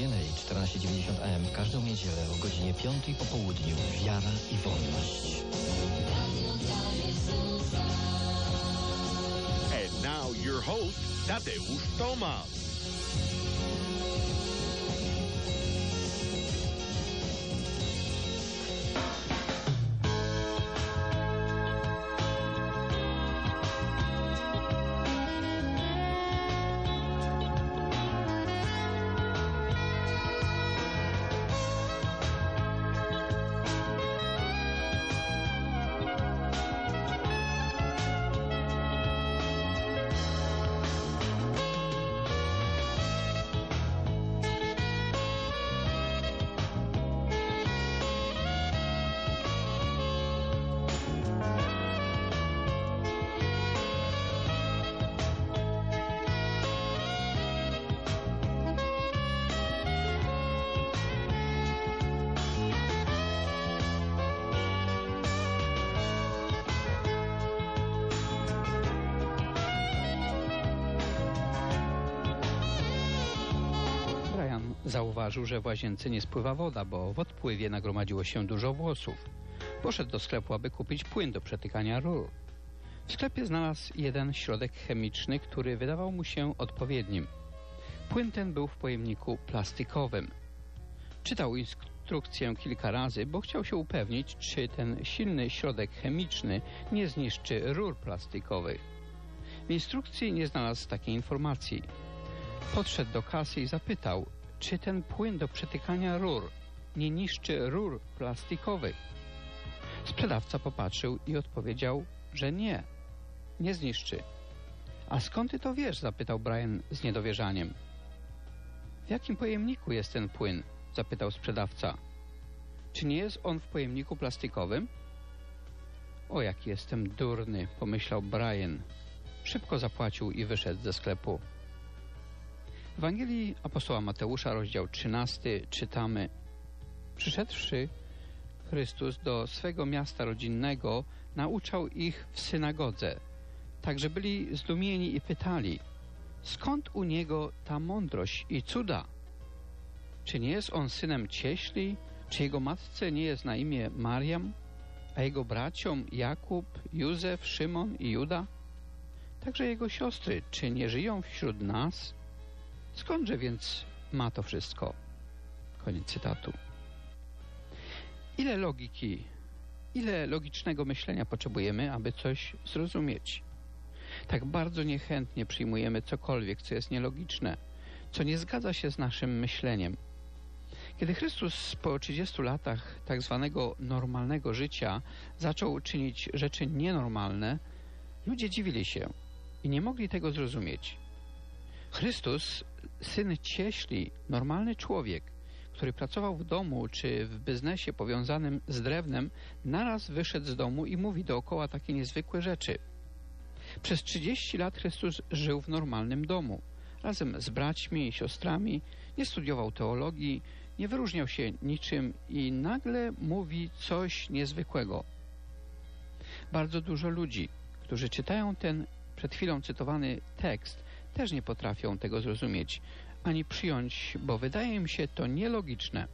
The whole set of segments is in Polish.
DLA 1490 AM każdą niedzielę o godzinie 5 po południu. Wiara i wolność. And now your host, Tadeusz Tomasz. Zauważył, że w łazience nie spływa woda, bo w odpływie nagromadziło się dużo włosów. Poszedł do sklepu, aby kupić płyn do przetykania rur. W sklepie znalazł jeden środek chemiczny, który wydawał mu się odpowiednim. Płyn ten był w pojemniku plastikowym. Czytał instrukcję kilka razy, bo chciał się upewnić, czy ten silny środek chemiczny nie zniszczy rur plastikowych. W instrukcji nie znalazł takiej informacji. Podszedł do kasy i zapytał, czy ten płyn do przetykania rur nie niszczy rur plastikowych. Sprzedawca popatrzył i odpowiedział, że nie, nie zniszczy. A skąd ty to wiesz? zapytał Brian z niedowierzaniem. W jakim pojemniku jest ten płyn? zapytał sprzedawca. Czy nie jest on w pojemniku plastikowym? O, jaki jestem durny, pomyślał Brian. Szybko zapłacił i wyszedł ze sklepu. W Ewangelii apostoła Mateusza, rozdział 13, czytamy: Przyszedłszy Chrystus do swego miasta rodzinnego, nauczał ich w synagodze. Także byli zdumieni i pytali: Skąd u niego ta mądrość i cuda? Czy nie jest on synem cieśli? Czy jego matce nie jest na imię Mariam? A jego braciom Jakub, Józef, Szymon i Juda? Także jego siostry, czy nie żyją wśród nas? Skądże więc ma to wszystko? Koniec cytatu. Ile logiki, ile logicznego myślenia potrzebujemy, aby coś zrozumieć? Tak bardzo niechętnie przyjmujemy cokolwiek, co jest nielogiczne, co nie zgadza się z naszym myśleniem. Kiedy Chrystus po 30 latach tak zwanego normalnego życia zaczął czynić rzeczy nienormalne, ludzie dziwili się i nie mogli tego zrozumieć. Chrystus, syn cieśli, normalny człowiek, który pracował w domu czy w biznesie powiązanym z drewnem, naraz wyszedł z domu i mówi dookoła takie niezwykłe rzeczy. Przez 30 lat Chrystus żył w normalnym domu, razem z braćmi i siostrami, nie studiował teologii, nie wyróżniał się niczym i nagle mówi coś niezwykłego. Bardzo dużo ludzi, którzy czytają ten przed chwilą cytowany tekst, też nie potrafią tego zrozumieć ani przyjąć, bo wydaje im się to nielogiczne.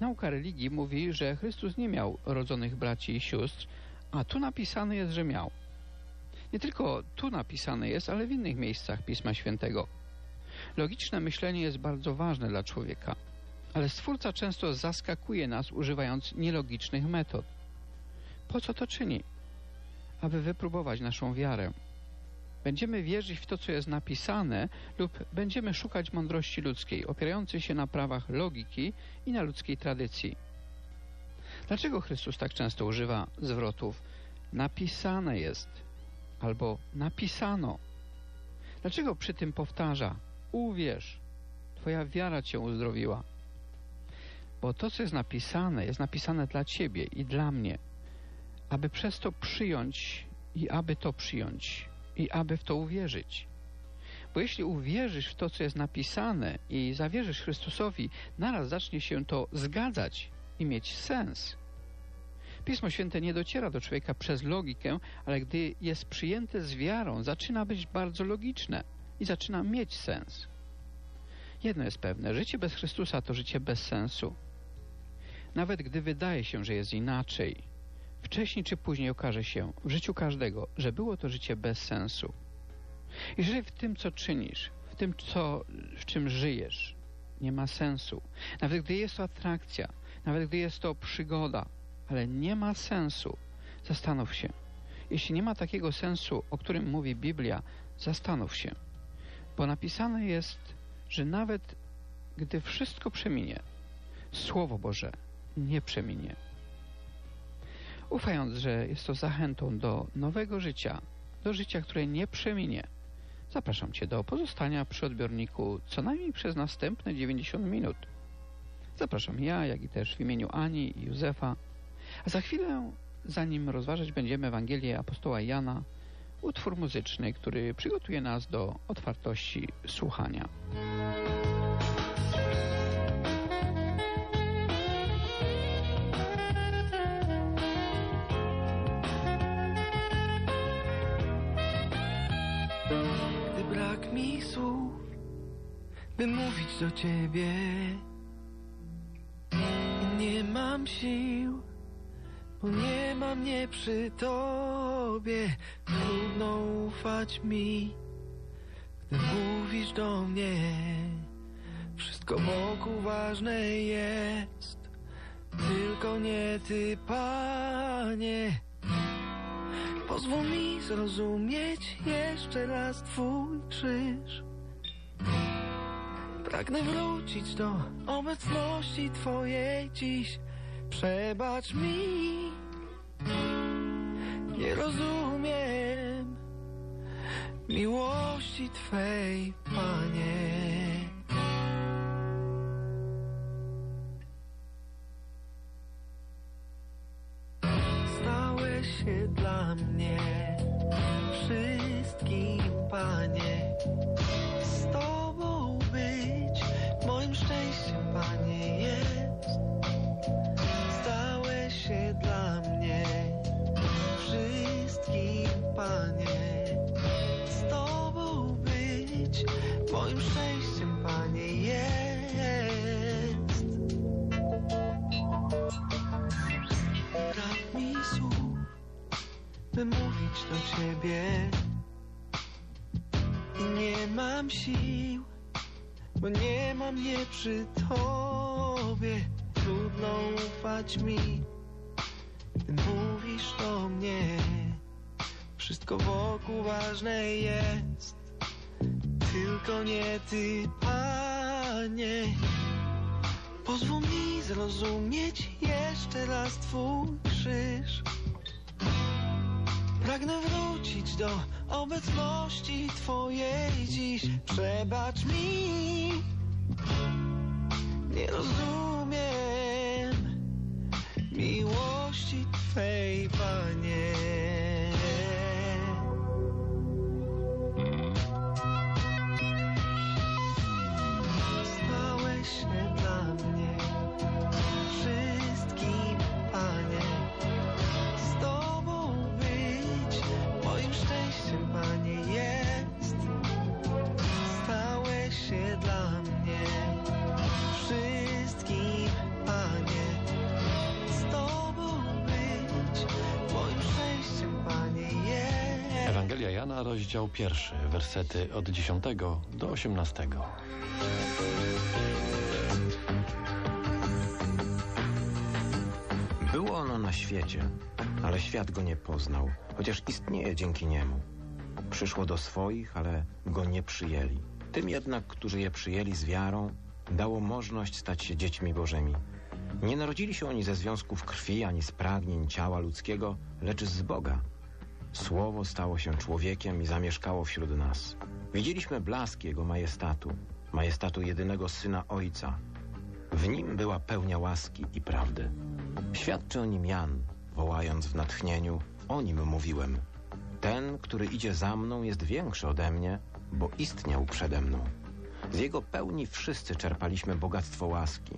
Nauka religii mówi, że Chrystus nie miał rodzonych braci i sióstr, a tu napisane jest, że miał. Nie tylko tu napisane jest, ale w innych miejscach Pisma Świętego. Logiczne myślenie jest bardzo ważne dla człowieka, ale Stwórca często zaskakuje nas używając nielogicznych metod. Po co to czyni? Aby wypróbować naszą wiarę. Będziemy wierzyć w to, co jest napisane, lub będziemy szukać mądrości ludzkiej, opierającej się na prawach logiki i na ludzkiej tradycji. Dlaczego Chrystus tak często używa zwrotów napisane jest albo napisano? Dlaczego przy tym powtarza uwierz, Twoja wiara Cię uzdrowiła? Bo to, co jest napisane, jest napisane dla Ciebie i dla mnie, aby przez to przyjąć i aby to przyjąć i aby w to uwierzyć. Bo jeśli uwierzysz w to, co jest napisane i zawierzysz Chrystusowi, naraz zacznie się to zgadzać i mieć sens. Pismo Święte nie dociera do człowieka przez logikę, ale gdy jest przyjęte z wiarą, zaczyna być bardzo logiczne i zaczyna mieć sens. Jedno jest pewne: życie bez Chrystusa to życie bez sensu. Nawet gdy wydaje się, że jest inaczej, wcześniej czy później okaże się w życiu każdego, że było to życie bez sensu. Jeżeli w tym, co czynisz, w tym, co, w czym żyjesz, nie ma sensu, nawet gdy jest to atrakcja, nawet gdy jest to przygoda, ale nie ma sensu, zastanów się. Jeśli nie ma takiego sensu, o którym mówi Biblia, zastanów się. Bo napisane jest, że nawet gdy wszystko przeminie, Słowo Boże nie przeminie. Ufając, że jest to zachętą do nowego życia, do życia, które nie przeminie, zapraszam Cię do pozostania przy odbiorniku co najmniej przez następne 90 minut. Zapraszam ja, jak i też w imieniu Ani i Józefa. A za chwilę, zanim rozważać będziemy Ewangelię apostoła Jana, utwór muzyczny, który przygotuje nas do otwartości słuchania. By mówić do ciebie nie mam sił, bo nie ma mnie przy tobie. Trudno ufać mi, gdy mówisz do mnie. Wszystko wokół ważne jest, tylko nie ty, panie. Pozwól mi zrozumieć jeszcze raz Twój krzyż. Pragnę wrócić do obecności Twojej dziś. Przebacz mi, nie rozumiem miłości Twej, Panie. Stałeś się dla mnie wszystkim, Panie. Moim szczęściem, Panie, jest. Brak mi słów, by mówić do Ciebie. I nie mam sił, bo nie mam mnie przy Tobie. Trudno ufać mi, gdy mówisz do mnie. Wszystko wokół ważne jest, tylko nie Ty, Panie Pozwól mi zrozumieć jeszcze raz Twój krzyż. Pragnę wrócić do obecności Twojej dziś. Przebacz mi, nie rozumiem miłości Twej, Panie. Rozdział pierwszy, wersety od 10 do 18. Było ono na świecie, ale świat go nie poznał, chociaż istnieje dzięki niemu. Przyszło do swoich, ale go nie przyjęli. Tym jednak, którzy je przyjęli z wiarą, dało możliwość stać się dziećmi Bożymi. Nie narodzili się oni ze związków krwi ani z pragnień ciała ludzkiego, lecz z Boga. Słowo stało się człowiekiem i zamieszkało wśród nas. Widzieliśmy blask Jego majestatu, majestatu jedynego Syna Ojca. W nim była pełnia łaski i prawdy. Świadczy o nim Jan, wołając w natchnieniu, o nim mówiłem. Ten, który idzie za mną, jest większy ode mnie, bo istniał przede mną. Z jego pełni wszyscy czerpaliśmy bogactwo łaski,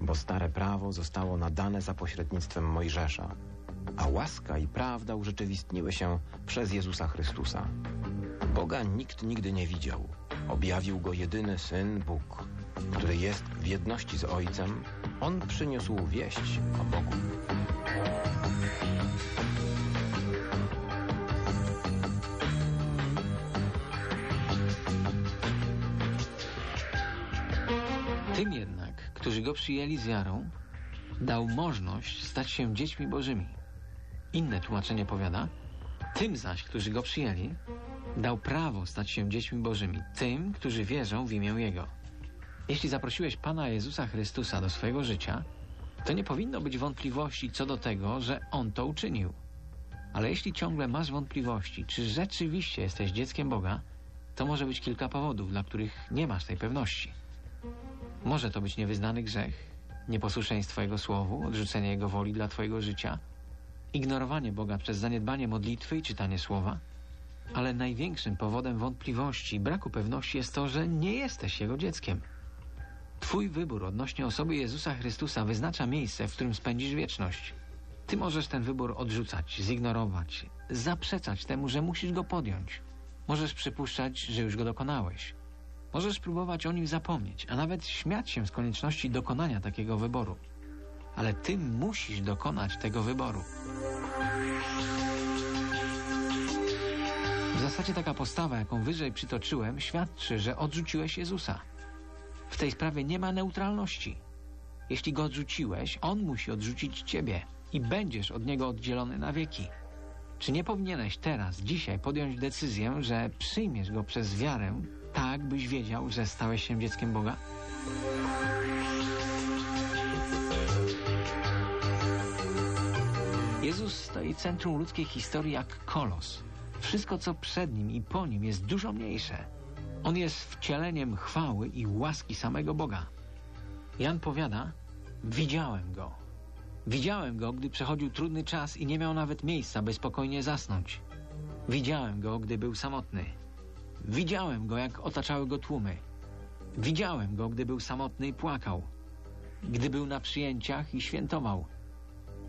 bo stare prawo zostało nadane za pośrednictwem Mojżesza, a łaska i prawda urzeczywistniły się przez Jezusa Chrystusa. Boga nikt nigdy nie widział. objawił go jedyny Syn, Bóg, który jest w jedności z Ojcem, On przyniósł wieść o Bogu. Tym jednak, którzy go przyjęli z wiarą, dał możliwość stać się dziećmi bożymi. Inne tłumaczenie powiada, tym zaś, którzy go przyjęli, dał prawo stać się dziećmi bożymi, tym, którzy wierzą w imię Jego. Jeśli zaprosiłeś Pana Jezusa Chrystusa do swojego życia, to nie powinno być wątpliwości co do tego, że On to uczynił. Ale jeśli ciągle masz wątpliwości, czy rzeczywiście jesteś dzieckiem Boga, to może być kilka powodów, dla których nie masz tej pewności. Może to być niewyznany grzech, nieposłuszeństwo Jego słowu, odrzucenie Jego woli dla Twojego życia, ignorowanie Boga przez zaniedbanie modlitwy i czytanie słowa. Ale największym powodem wątpliwości i braku pewności jest to, że nie jesteś Jego dzieckiem. Twój wybór odnośnie osoby Jezusa Chrystusa wyznacza miejsce, w którym spędzisz wieczność. Ty możesz ten wybór odrzucać, zignorować, zaprzeczać temu, że musisz go podjąć. Możesz przypuszczać, że już go dokonałeś. Możesz próbować o nim zapomnieć, a nawet śmiać się z konieczności dokonania takiego wyboru. Ale ty musisz dokonać tego wyboru. W zasadzie taka postawa, jaką wyżej przytoczyłem, świadczy, że odrzuciłeś Jezusa. W tej sprawie nie ma neutralności. Jeśli go odrzuciłeś, on musi odrzucić ciebie i będziesz od niego oddzielony na wieki. Czy nie powinieneś teraz, dzisiaj podjąć decyzję, że przyjmiesz go przez wiarę, tak byś wiedział, że stałeś się dzieckiem Boga? Jezus stoi centrum ludzkiej historii jak kolos. Wszystko, co przed nim i po nim jest dużo mniejsze. On jest wcieleniem chwały i łaski samego Boga. Jan powiada, widziałem go. Widziałem go, gdy przechodził trudny czas i nie miał nawet miejsca, by spokojnie zasnąć. Widziałem go, gdy był samotny. Widziałem go, jak otaczały go tłumy. Widziałem go, gdy był samotny i płakał. Gdy był na przyjęciach i świętował.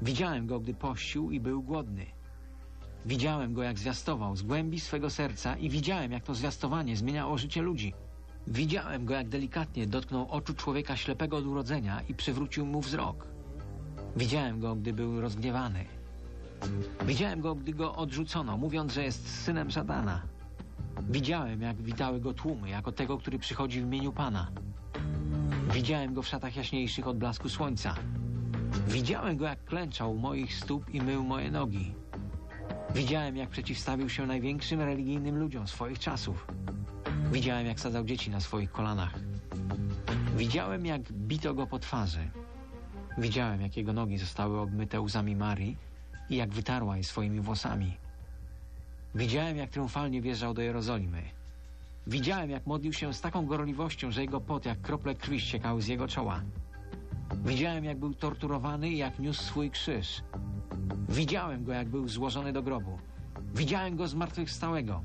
Widziałem go, gdy pościł i był głodny. Widziałem go, jak zwiastował z głębi swego serca i widziałem, jak to zwiastowanie zmieniało życie ludzi. Widziałem go, jak delikatnie dotknął oczu człowieka ślepego od urodzenia i przywrócił mu wzrok. Widziałem go, gdy był rozgniewany. Widziałem go, gdy go odrzucono, mówiąc, że jest synem szatana. Widziałem, jak witały go tłumy, jako tego, który przychodzi w imieniu Pana. Widziałem go w szatach jaśniejszych od blasku słońca. Widziałem go, jak klęczał u moich stóp i mył moje nogi. Widziałem, jak przeciwstawił się największym religijnym ludziom swoich czasów. Widziałem, jak sadzał dzieci na swoich kolanach. Widziałem, jak bito go po twarzy. Widziałem, jak jego nogi zostały obmyte łzami Marii i jak wytarła je swoimi włosami. Widziałem, jak triumfalnie wjeżdżał do Jerozolimy. Widziałem, jak modlił się z taką gorliwością, że jego pot jak krople krwi ściekały z jego czoła. Widziałem, jak był torturowany i jak niósł swój krzyż. Widziałem go, jak był złożony do grobu. Widziałem go zmartwychwstałego.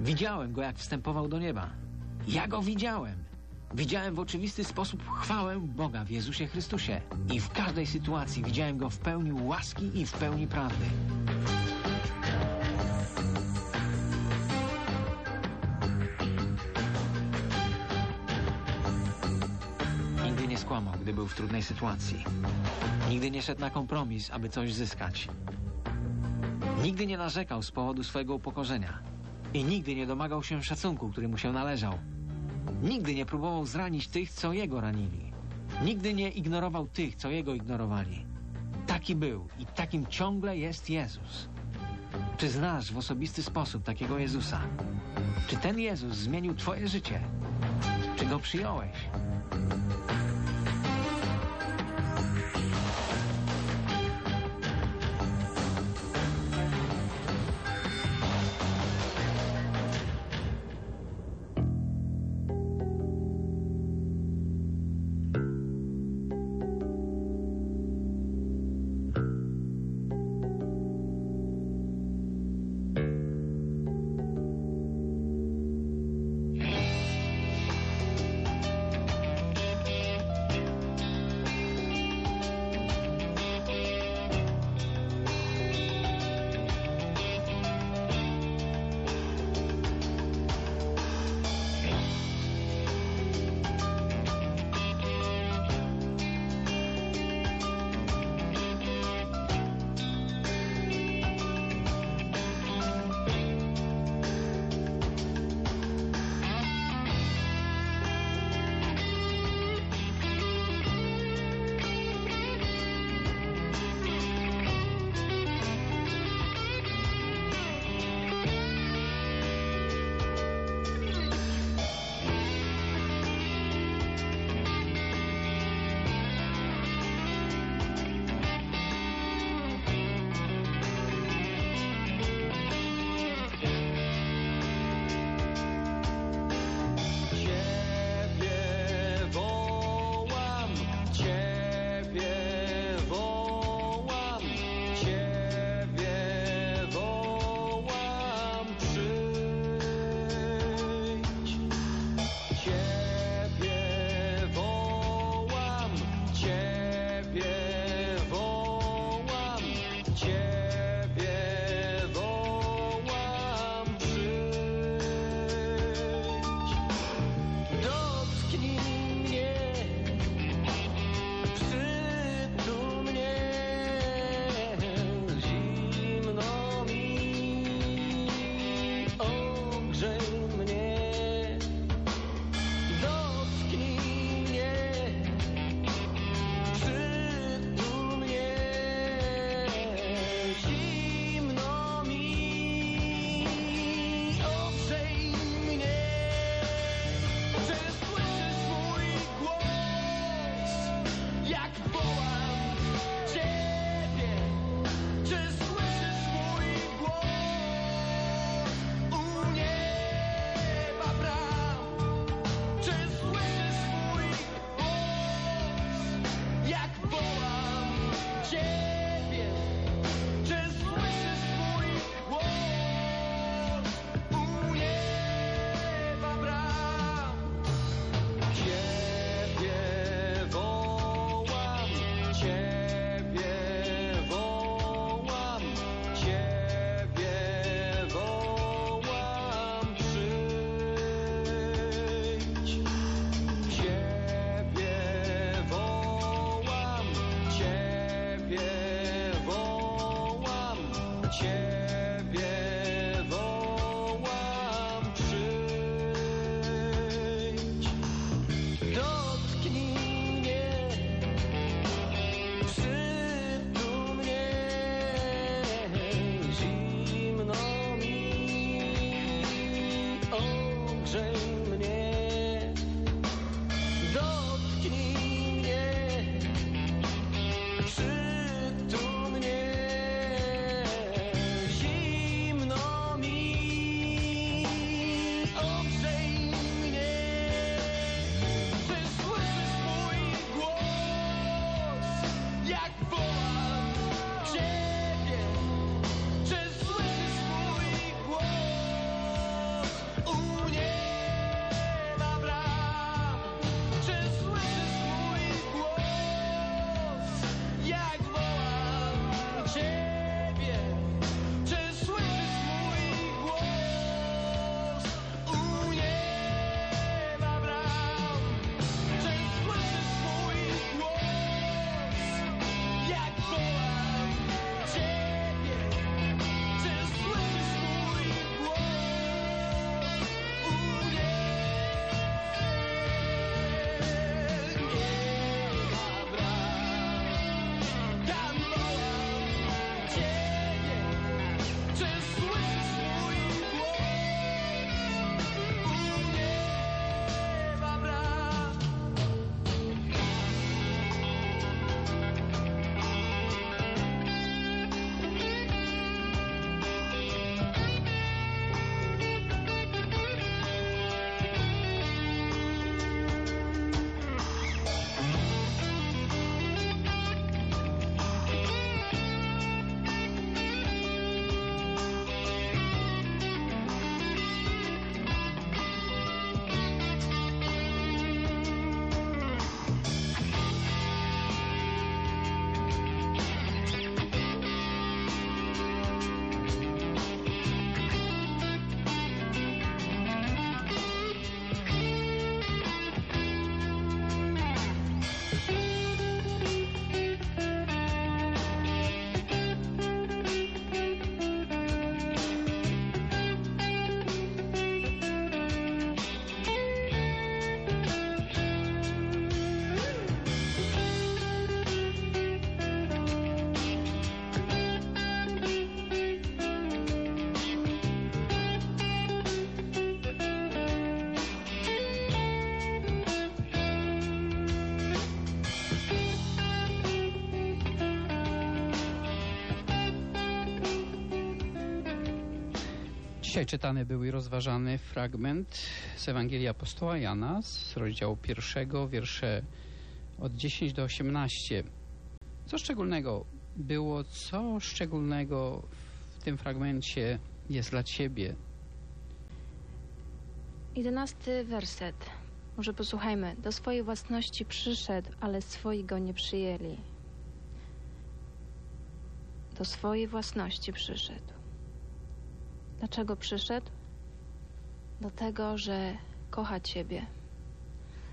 Widziałem go, jak wstępował do nieba. Ja go widziałem. Widziałem w oczywisty sposób chwałę Boga w Jezusie Chrystusie. I w każdej sytuacji widziałem go w pełni łaski i w pełni prawdy. Skłamał, gdy był w trudnej sytuacji. Nigdy nie szedł na kompromis, aby coś zyskać. Nigdy nie narzekał z powodu swojego upokorzenia. I nigdy nie domagał się szacunku, który mu się należał. Nigdy nie próbował zranić tych, co jego ranili. Nigdy nie ignorował tych, co jego ignorowali. Taki był i takim ciągle jest Jezus. Czy znasz w osobisty sposób takiego Jezusa? Czy ten Jezus zmienił Twoje życie? Czy go przyjąłeś? Dzisiaj czytany był i rozważany fragment z Ewangelii Apostoła Jana z rozdziału pierwszego, wiersze od 10 do 18. Co szczególnego było, co szczególnego w tym fragmencie jest dla Ciebie? Jedenasty werset. Może posłuchajmy. Do swojej własności przyszedł, ale swoi go nie przyjęli. Do swojej własności przyszedł. Dlaczego przyszedł? Do tego, że kocha Ciebie.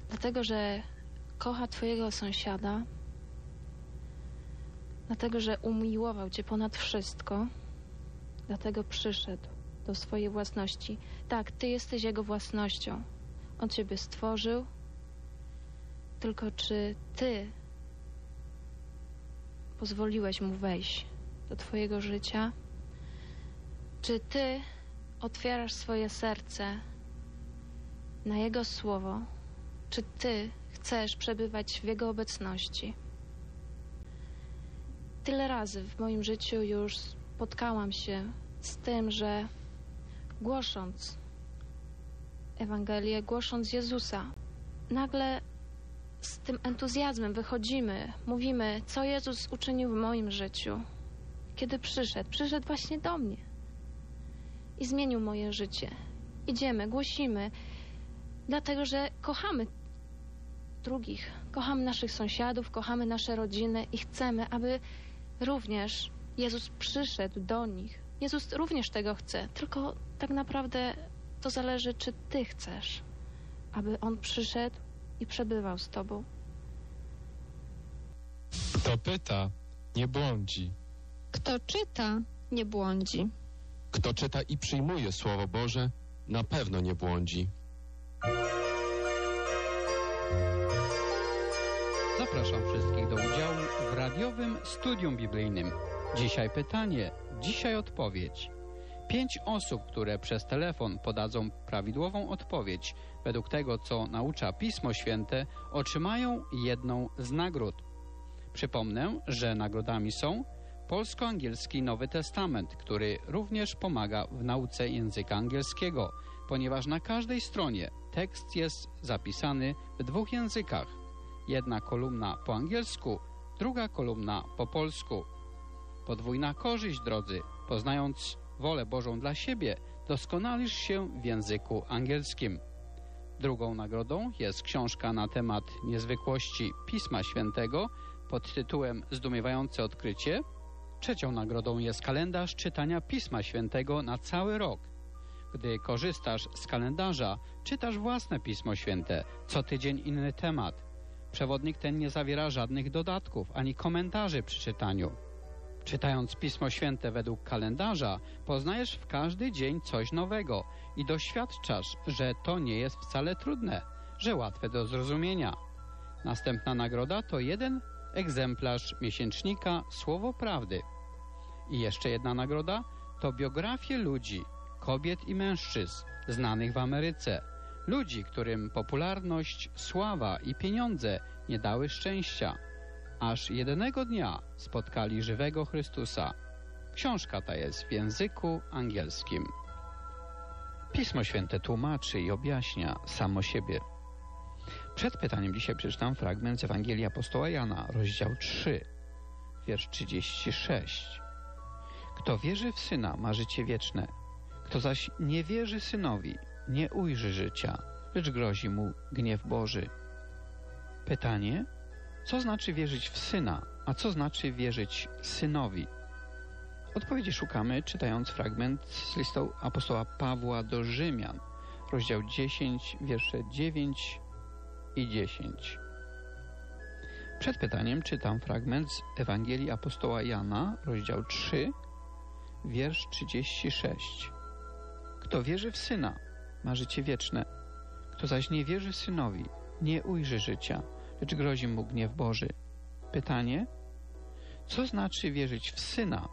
Dlatego, że kocha Twojego sąsiada. Dlatego, że umiłował Cię ponad wszystko. Dlatego przyszedł do swojej własności. Tak, Ty jesteś Jego własnością. On Ciebie stworzył. Tylko czy Ty pozwoliłeś Mu wejść do Twojego życia? Czy Ty otwierasz swoje serce na Jego słowo? Czy Ty chcesz przebywać w Jego obecności? Tyle razy w moim życiu już spotkałam się z tym, że głosząc Ewangelię, głosząc Jezusa, nagle z tym entuzjazmem wychodzimy, mówimy, co Jezus uczynił w moim życiu, kiedy przyszedł. Przyszedł właśnie do mnie i zmienił moje życie. Idziemy, głosimy, dlatego że kochamy drugich, kochamy naszych sąsiadów, kochamy nasze rodziny i chcemy, aby również Jezus przyszedł do nich. Jezus również tego chce, tylko tak naprawdę to zależy, czy Ty chcesz, aby On przyszedł i przebywał z Tobą. Kto pyta, nie błądzi. Kto czyta, nie błądzi. Kto czyta i przyjmuje Słowo Boże, na pewno nie błądzi. Zapraszam wszystkich do udziału w radiowym studium biblijnym. Dzisiaj pytanie, dzisiaj odpowiedź. Pięć osób, które przez telefon podadzą prawidłową odpowiedź według tego, co naucza Pismo Święte, otrzymają jedną z nagród. Przypomnę, że nagrodami są polsko-angielski Nowy Testament, który również pomaga w nauce języka angielskiego, ponieważ na każdej stronie tekst jest zapisany w dwóch językach. Jedna kolumna po angielsku, druga kolumna po polsku. Podwójna korzyść, drodzy, poznając wolę Bożą dla siebie, doskonalisz się w języku angielskim. Drugą nagrodą jest książka na temat niezwykłości Pisma Świętego pod tytułem Zdumiewające odkrycie. Trzecią nagrodą jest kalendarz czytania Pisma Świętego na cały rok. Gdy korzystasz z kalendarza, czytasz własne Pismo Święte, co tydzień inny temat. Przewodnik ten nie zawiera żadnych dodatków ani komentarzy przy czytaniu. Czytając Pismo Święte według kalendarza, poznajesz w każdy dzień coś nowego i doświadczasz, że to nie jest wcale trudne, że łatwe do zrozumienia. Następna nagroda to jeden egzemplarz miesięcznika Słowo Prawdy. I jeszcze jedna nagroda to biografie ludzi, kobiet i mężczyzn znanych w Ameryce. Ludzi, którym popularność, sława i pieniądze nie dały szczęścia aż jednego dnia spotkali żywego Chrystusa. Książka ta jest w języku angielskim. Pismo Święte tłumaczy i objaśnia samo siebie. Przed pytaniem dzisiaj przeczytam fragment z Ewangelii Apostoła Jana, rozdział 3, wiersz 36. Kto wierzy w Syna, ma życie wieczne. Kto zaś nie wierzy Synowi, nie ujrzy życia, lecz grozi mu gniew Boży. Pytanie – co znaczy wierzyć w Syna, a co znaczy wierzyć Synowi? Odpowiedzi szukamy czytając fragment z listą apostoła Pawła do Rzymian, rozdział 10, wiersze 9 i 10. Przed pytaniem czytam fragment z Ewangelii apostoła Jana, rozdział 3, wiersz 36. Kto wierzy w Syna, ma życie wieczne. Kto zaś nie wierzy Synowi, nie ujrzy życia, lecz grozi mu gniew Boży. Pytanie, co znaczy wierzyć w Syna,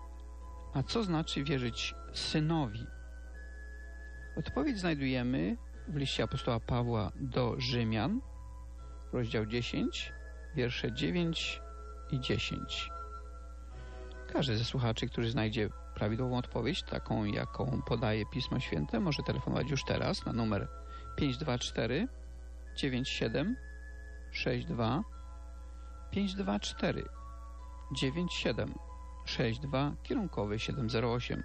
a co znaczy wierzyć Synowi? Odpowiedź znajdujemy w liście apostoła Pawła do Rzymian, rozdział 10, wiersze 9 i 10. Każdy ze słuchaczy, który znajdzie prawidłową odpowiedź, taką jaką podaje Pismo Święte, może telefonować już teraz na numer 524 97 62 524 97 62 kierunkowy 708.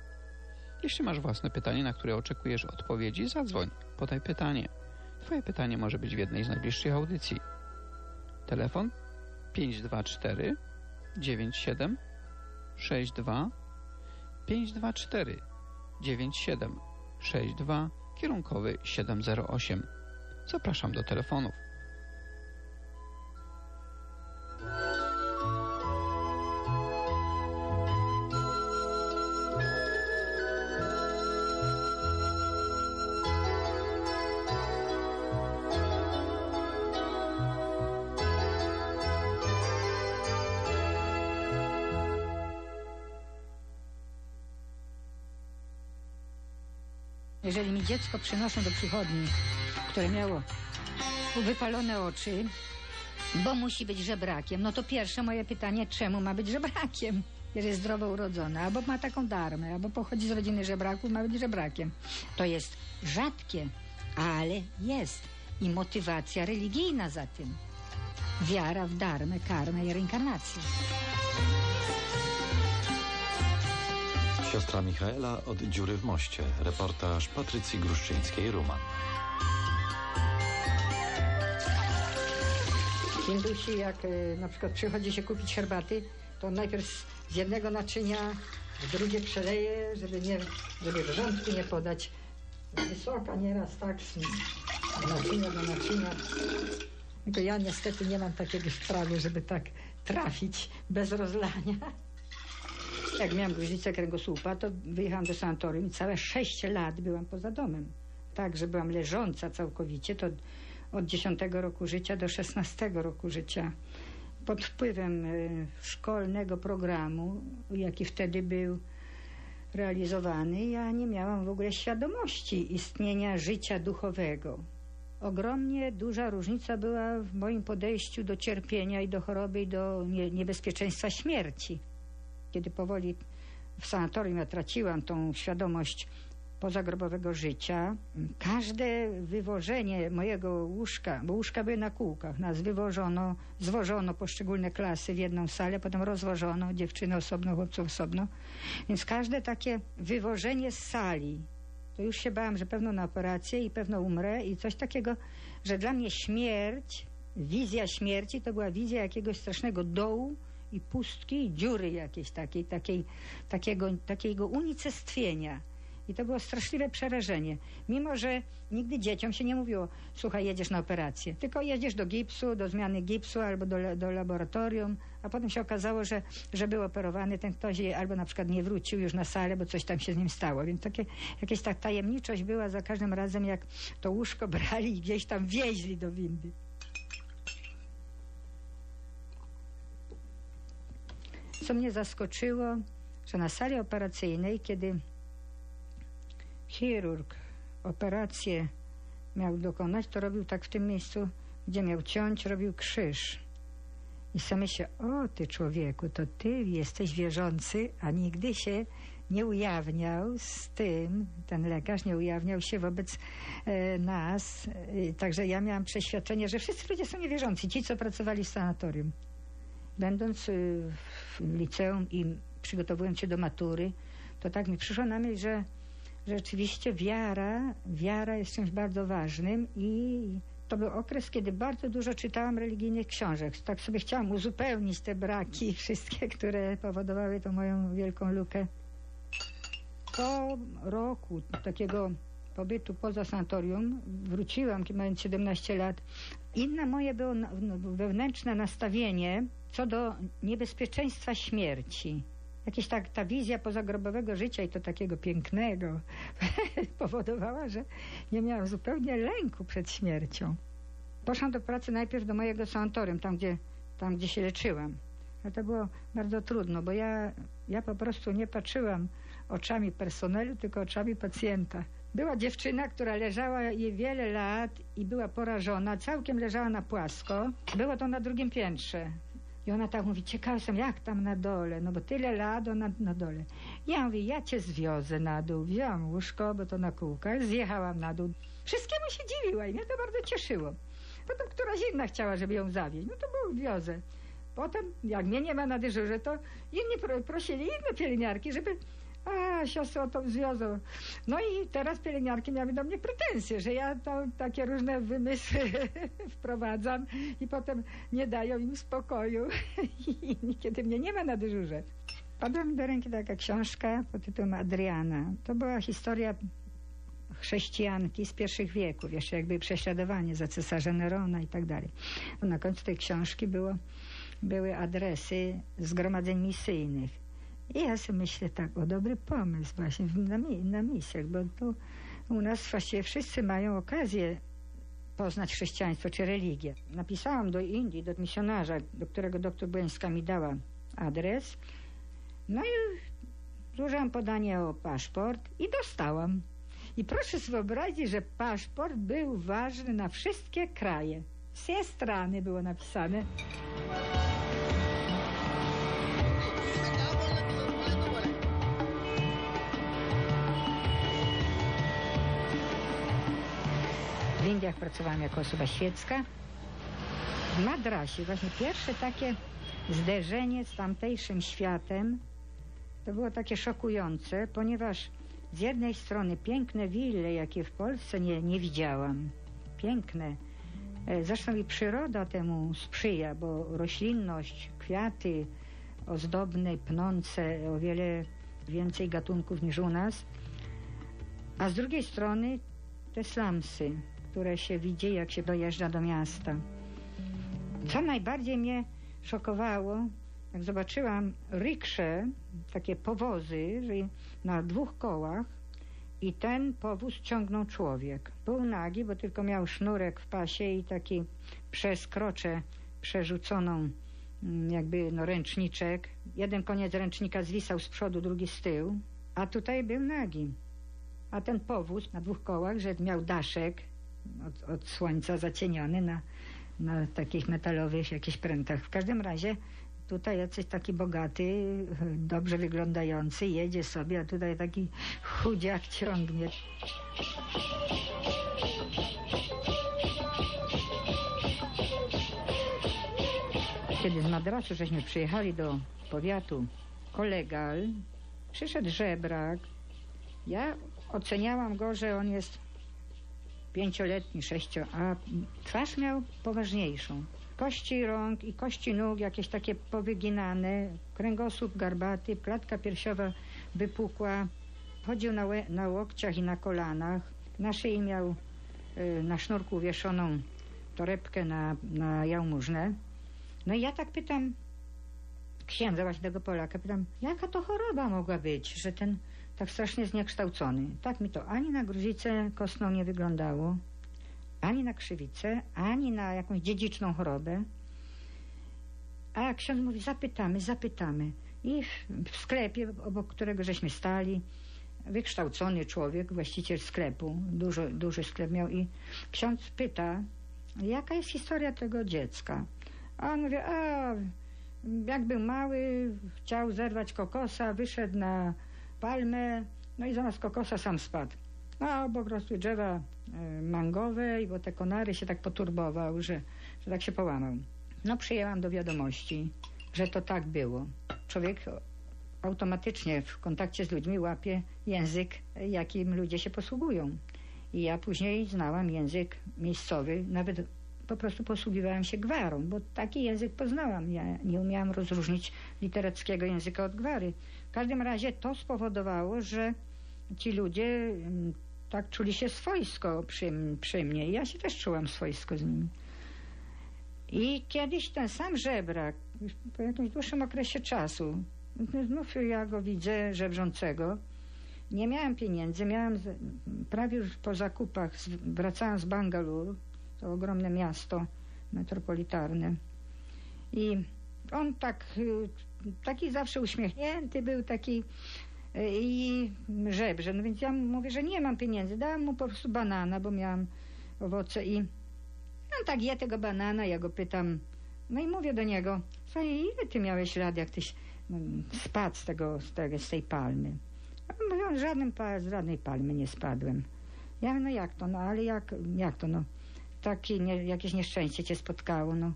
Jeśli masz własne pytanie, na które oczekujesz odpowiedzi, zadzwoń, podaj pytanie. Twoje pytanie może być w jednej z najbliższych audycji. Telefon 524 97 62 524 97 62 kierunkowy 708. Zapraszam do telefonów. Jeżeli mi dziecko przynoszą do przychodni, które miało wypalone oczy, bo musi być żebrakiem, no to pierwsze moje pytanie, czemu ma być żebrakiem? Jeżeli jest zdrowo urodzona, albo ma taką darmę, albo pochodzi z rodziny żebraków, ma być żebrakiem. To jest rzadkie, ale jest i motywacja religijna za tym. Wiara w darmę, karmę i reinkarnację. Siostra Michaela od dziury w moście. Reportaż Patrycji Gruszczyńskiej-Ruman. Hindusi, jak y, na przykład przychodzi się kupić herbaty, to najpierw z jednego naczynia w drugie przeleje, żeby, nie, żeby wrzątku nie podać. Wysoka nieraz tak, z naczynia do naczynia. Tylko ja niestety nie mam takiego sprawy, żeby tak trafić bez rozlania. Jak miałam gruźlicę kręgosłupa, to wyjechałam do sanatorium i całe 6 lat byłam poza domem. Tak, że byłam leżąca całkowicie, to od 10 roku życia do 16 roku życia. Pod wpływem y, szkolnego programu, jaki wtedy był realizowany, ja nie miałam w ogóle świadomości istnienia życia duchowego. ogromnie duża różnica była w moim podejściu do cierpienia i do choroby i do nie, niebezpieczeństwa śmierci. Kiedy powoli w sanatorium ja traciłam tą świadomość pozagrobowego życia, każde wywożenie mojego łóżka, bo łóżka były na kółkach, nas wywożono, zwożono poszczególne klasy w jedną salę, potem rozwożono dziewczyny osobno, chłopców osobno, więc każde takie wywożenie z sali, to już się bałam, że pewno na operację i pewno umrę i coś takiego, że dla mnie śmierć, wizja śmierci to była wizja jakiegoś strasznego dołu i pustki, dziury jakiejś takiej, takiej, takiego, takiego unicestwienia. I to było straszliwe przerażenie. Mimo, że nigdy dzieciom się nie mówiło, słuchaj, jedziesz na operację. Tylko jedziesz do gipsu, do zmiany gipsu albo do, do laboratorium, a potem się okazało, że, że był operowany ten ktoś albo na przykład nie wrócił już na salę, bo coś tam się z nim stało. Więc takie, jakaś ta tajemniczość była za każdym razem, jak to łóżko brali i gdzieś tam wieźli do windy. Co mnie zaskoczyło, że na sali operacyjnej, kiedy chirurg operację miał dokonać, to robił tak w tym miejscu, gdzie miał ciąć, robił krzyż. I sobie się, o ty człowieku, to ty jesteś wierzący, a nigdy się nie ujawniał z tym, ten lekarz nie ujawniał się wobec e, nas. E, także ja miałam przeświadczenie, że wszyscy ludzie są niewierzący, ci, co pracowali w sanatorium. Będąc e, w liceum i przygotowując się do matury, to tak mi przyszło na myśl, że rzeczywiście wiara, wiara jest czymś bardzo ważnym i to był okres, kiedy bardzo dużo czytałam religijnych książek. Tak sobie chciałam uzupełnić te braki wszystkie, które powodowały tą moją wielką lukę. Po roku takiego pobytu poza sanatorium wróciłam, kiedy mając 17 lat. Inne moje było wewnętrzne nastawienie co do niebezpieczeństwa śmierci jakieś tak, ta wizja pozagrobowego życia i to takiego pięknego powodowała, że nie miałam zupełnie lęku przed śmiercią. Poszłam do pracy najpierw do mojego sanatorium, tam gdzie, tam gdzie się leczyłam. Ale to było bardzo trudno, bo ja, ja po prostu nie patrzyłam oczami personelu, tylko oczami pacjenta. Była dziewczyna, która leżała jej wiele lat i była porażona, całkiem leżała na płasko. Było to na drugim piętrze. I ona tak mówi, ciekawa jestem, jak tam na dole, no bo tyle lat na, na dole. Ja mówię, ja cię zwiozę na dół. Wziąłam łóżko, bo to na kółkach, zjechałam na dół. Wszystkiemu się dziwiła i mnie to bardzo cieszyło. Potem któraś inna chciała, żeby ją zawieźć. No to było wiozę. Potem, jak mnie nie ma na dyżurze, to inni prosili inne pielęgniarki, żeby a, siostro, to zwiozą. No i teraz pielęgniarki miały do mnie pretensje, że ja to takie różne wymysły wprowadzam i potem nie dają im spokoju i kiedy mnie nie ma na dyżurze. Padła mi do ręki taka książka pod tytułem Adriana. To była historia chrześcijanki z pierwszych wieków, jeszcze jakby prześladowanie za cesarza Nerona i tak dalej. Na końcu tej książki było, były adresy zgromadzeń misyjnych. I ja sobie myślę tak, o dobry pomysł właśnie na, na misjach, bo tu u nas właściwie wszyscy mają okazję poznać chrześcijaństwo czy religię. Napisałam do Indii, do misjonarza, do którego doktor Błęska mi dała adres. No i złożyłam podanie o paszport i dostałam. I proszę sobie wyobrazić, że paszport był ważny na wszystkie kraje. Wszystkie strony było napisane. Indiach pracowałam jako osoba świecka. W Madrasie właśnie pierwsze takie zderzenie z tamtejszym światem to było takie szokujące, ponieważ z jednej strony piękne wille, jakie w Polsce nie, nie widziałam. Piękne. E, zresztą i przyroda temu sprzyja, bo roślinność, kwiaty ozdobne, pnące, o wiele więcej gatunków niż u nas. A z drugiej strony te slumsy, które się widzi, jak się dojeżdża do miasta. Co najbardziej mnie szokowało, jak zobaczyłam riksze, takie powozy na dwóch kołach i ten powóz ciągnął człowiek. Był nagi, bo tylko miał sznurek w pasie i taki przez przerzuconą mm, jakby no, ręczniczek. Jeden koniec ręcznika zwisał z przodu, drugi z tyłu, a tutaj był nagi. A ten powóz na dwóch kołach, że miał daszek, od, od słońca zacieniony na, na takich metalowych jakichś prętach. W każdym razie tutaj jacyś taki bogaty, dobrze wyglądający jedzie sobie, a tutaj taki chudziak ciągnie. Kiedy z Madrasu żeśmy przyjechali do powiatu Kolegal, przyszedł żebrak. Ja oceniałam go, że on jest pięcioletni, sześcio, a twarz miał poważniejszą. Kości rąk i kości nóg jakieś takie powyginane, kręgosłup garbaty, klatka piersiowa wypukła. Chodził na, na łokciach i na kolanach. Na szyi miał y, na sznurku wieszoną torebkę na, na jałmużnę. No i ja tak pytam księdza właśnie tego Polaka, pytam, jaka to choroba mogła być, że ten tak strasznie zniekształcony. Tak mi to ani na gruzicę kostną nie wyglądało, ani na krzywicę, ani na jakąś dziedziczną chorobę. A ksiądz mówi, zapytamy, zapytamy. I w, sklepie, obok którego żeśmy stali, wykształcony człowiek, właściciel sklepu, dużo, duży sklep miał i ksiądz pyta, jaka jest historia tego dziecka. A on mówi, a jak był mały, chciał zerwać kokosa, wyszedł na palmę, no i zamiast kokosa sam spadł. No, a obok rosły drzewa e, mangowe i bo te konary się tak poturbował, że, że tak się połamał. No przyjęłam do wiadomości, że to tak było. Człowiek automatycznie w kontakcie z ludźmi łapie język, jakim ludzie się posługują. I ja później znałam język miejscowy, nawet po prostu posługiwałam się gwarą, bo taki język poznałam. Ja nie umiałam rozróżnić literackiego języka od gwary. W każdym razie to spowodowało, że ci ludzie mm, tak czuli się swojsko przy, przy mnie. Ja się też czułam swojsko z nimi. I kiedyś ten sam żebrak, po jakimś dłuższym okresie czasu, znów ja go widzę żebrzącego, nie miałam pieniędzy, miałam z, prawie już po zakupach, z, wracałam z Bangalore, to ogromne miasto metropolitarne. I on tak, y, taki zawsze uśmiechnięty był, taki y, i żebrze. No więc ja mówię, że nie mam pieniędzy. Dałam mu po prostu banana, bo miałam owoce i on tak je tego banana, ja go pytam, no i mówię do niego, słuchaj, ile ty miałeś lat, jak tyś mm, spadł z, tego, z, tego, z tej palmy? A on mówi, żadnym, z żadnej palmy nie spadłem. Ja mówię, no jak to, no ale jak, jak to, no takie nie, jakieś nieszczęście cię spotkało, no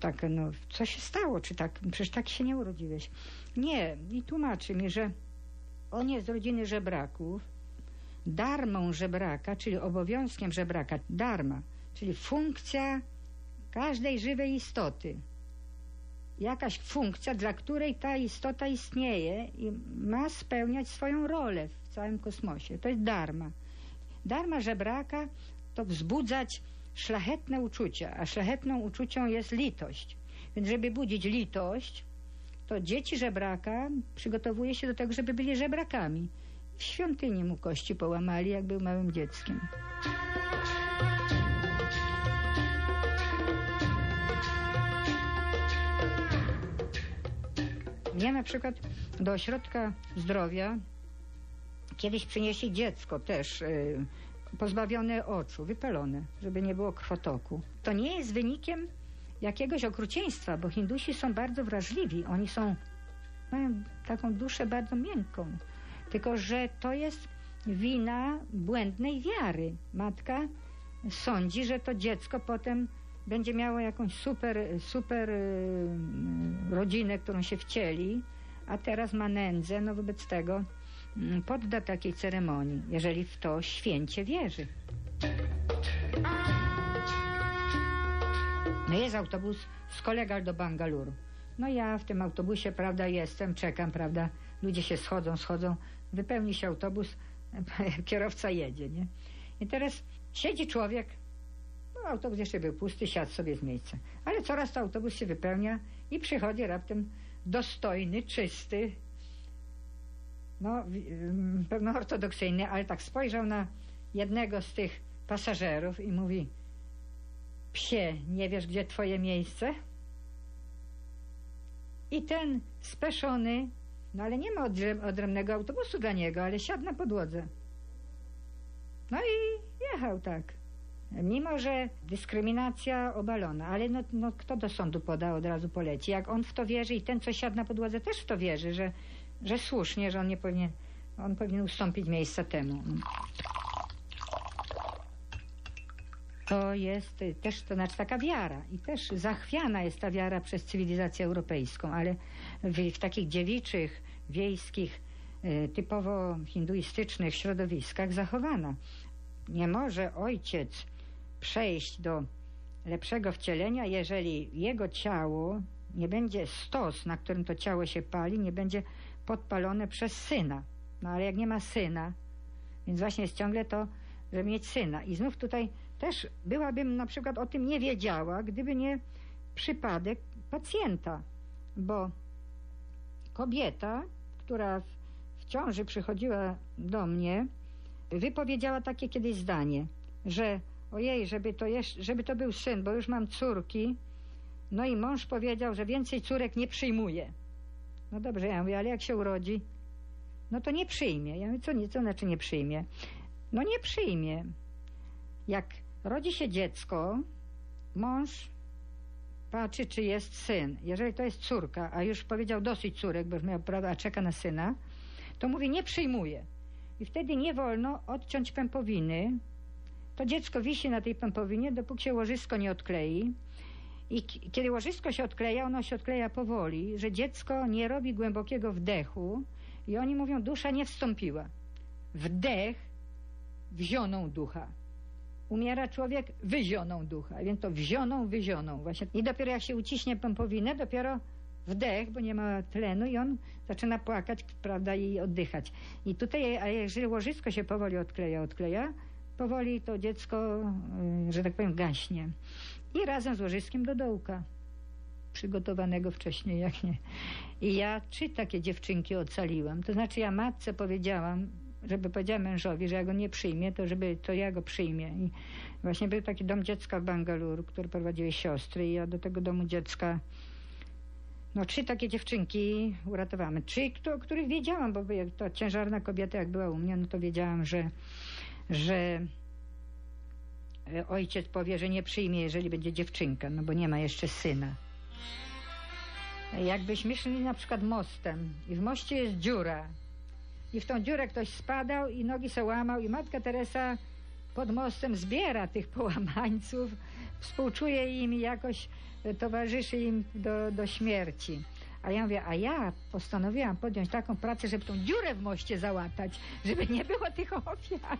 tak, no co się stało, czy tak, przecież tak się nie urodziłeś. Nie, i tłumaczy mi, że on jest z rodziny żebraków, darmą żebraka, czyli obowiązkiem żebraka, darma, czyli funkcja każdej żywej istoty. Jakaś funkcja, dla której ta istota istnieje i ma spełniać swoją rolę w całym kosmosie. To jest darma. Darma żebraka to wzbudzać szlachetne uczucia, a szlachetną uczucią jest litość. Więc żeby budzić litość, to dzieci żebraka przygotowuje się do tego, żeby byli żebrakami. W świątyni mu kości połamali, jak był małym dzieckiem. Mnie na przykład do ośrodka zdrowia kiedyś przynieśli dziecko też yy, pozbawione oczu, wypalone, żeby nie było krwotoku. To nie jest wynikiem jakiegoś okrucieństwa, bo Hindusi są bardzo wrażliwi. Oni są, mają taką duszę bardzo miękką. Tylko, że to jest wina błędnej wiary. Matka sądzi, że to dziecko potem będzie miało jakąś super, super y, rodzinę, którą się wcieli, a teraz ma nędzę, no wobec tego podda takiej ceremonii, jeżeli w to święcie wierzy. No jest autobus z Kolegal do Bangalore. No ja w tym autobusie, prawda, jestem, czekam, prawda, ludzie się schodzą, schodzą, wypełni się autobus, kierowca jedzie, nie? I teraz siedzi człowiek, no autobus jeszcze był pusty, siadł sobie z miejsca. Ale coraz to autobus się wypełnia i przychodzi raptem dostojny, czysty, no pewno ortodoksyjny, ale tak spojrzał na jednego z tych pasażerów i mówi psie, nie wiesz gdzie twoje miejsce? I ten speszony, no ale nie ma odrębnego autobusu dla niego, ale siadł na podłodze. No i jechał tak. Mimo, że dyskryminacja obalona, ale no, no kto do sądu poda, od razu poleci. Jak on w to wierzy i ten, co siadł na podłodze, też w to wierzy, że, że słusznie, że on nie powinien, on powinien ustąpić miejsca temu. To jest też, to znaczy taka wiara i też zachwiana jest ta wiara przez cywilizację europejską, ale w, w takich dziewiczych, wiejskich, y, typowo hinduistycznych środowiskach zachowana. Nie może ojciec przejść do lepszego wcielenia, jeżeli jego ciało nie będzie stos, na którym to ciało się pali, nie będzie podpalone przez syna. No ale jak nie ma syna, więc właśnie jest ciągle to, żeby mieć syna. I znów tutaj też byłabym na przykład o tym nie wiedziała, gdyby nie przypadek pacjenta, bo kobieta, która w, w ciąży przychodziła do mnie, wypowiedziała takie kiedyś zdanie, że ojej, żeby to, jeszcze, żeby to był syn, bo już mam córki. No i mąż powiedział, że więcej córek nie przyjmuje. No dobrze, ja mówię, ale jak się urodzi? No to nie przyjmie. Ja mówię, co, nie, co znaczy nie przyjmie? No nie przyjmie. Jak rodzi się dziecko, mąż patrzy, czy jest syn. Jeżeli to jest córka, a już powiedział dosyć córek, bo już miał prawo, a czeka na syna, to mówi, nie przyjmuje. I wtedy nie wolno odciąć pępowiny. To dziecko wisi na tej pępowinie, dopóki się łożysko nie odklei. I kiedy łożysko się odkleja, ono się odkleja powoli, że dziecko nie robi głębokiego wdechu i oni mówią, dusza nie wstąpiła. Wdech wzioną ducha. Umiera człowiek wyzioną ducha, więc to wzioną, wyzioną właśnie. I dopiero jak się uciśnie pępowinę, dopiero wdech, bo nie ma tlenu i on zaczyna płakać, prawda, i oddychać. I tutaj, a jeżeli łożysko się powoli odkleja, odkleja, powoli to dziecko, y, że tak powiem, gaśnie. I razem z łożyskiem do dołka, przygotowanego wcześniej, jak nie. I ja trzy takie dziewczynki ocaliłam. To znaczy ja matce powiedziałam, żeby powiedziała mężowi, że ja go nie przyjmie, to żeby to ja go przyjmie. I właśnie był taki dom dziecka w Bangalore, który prowadziły siostry i ja do tego domu dziecka no trzy takie dziewczynki uratowałam. Trzy, o których wiedziałam, bo to ciężarna kobieta jak była u mnie, no to wiedziałam, że, że ojciec powie, że nie przyjmie, jeżeli będzie dziewczynka, no bo nie ma jeszcze syna. Jakbyśmy szli na przykład mostem i w moście jest dziura i w tą dziurę ktoś spadał i nogi se łamał i matka Teresa pod mostem zbiera tych połamańców, współczuje im i jakoś towarzyszy im do, do śmierci. A ja mówię, a ja postanowiłam podjąć taką pracę, żeby tą dziurę w moście załatać, żeby nie było tych ofiar.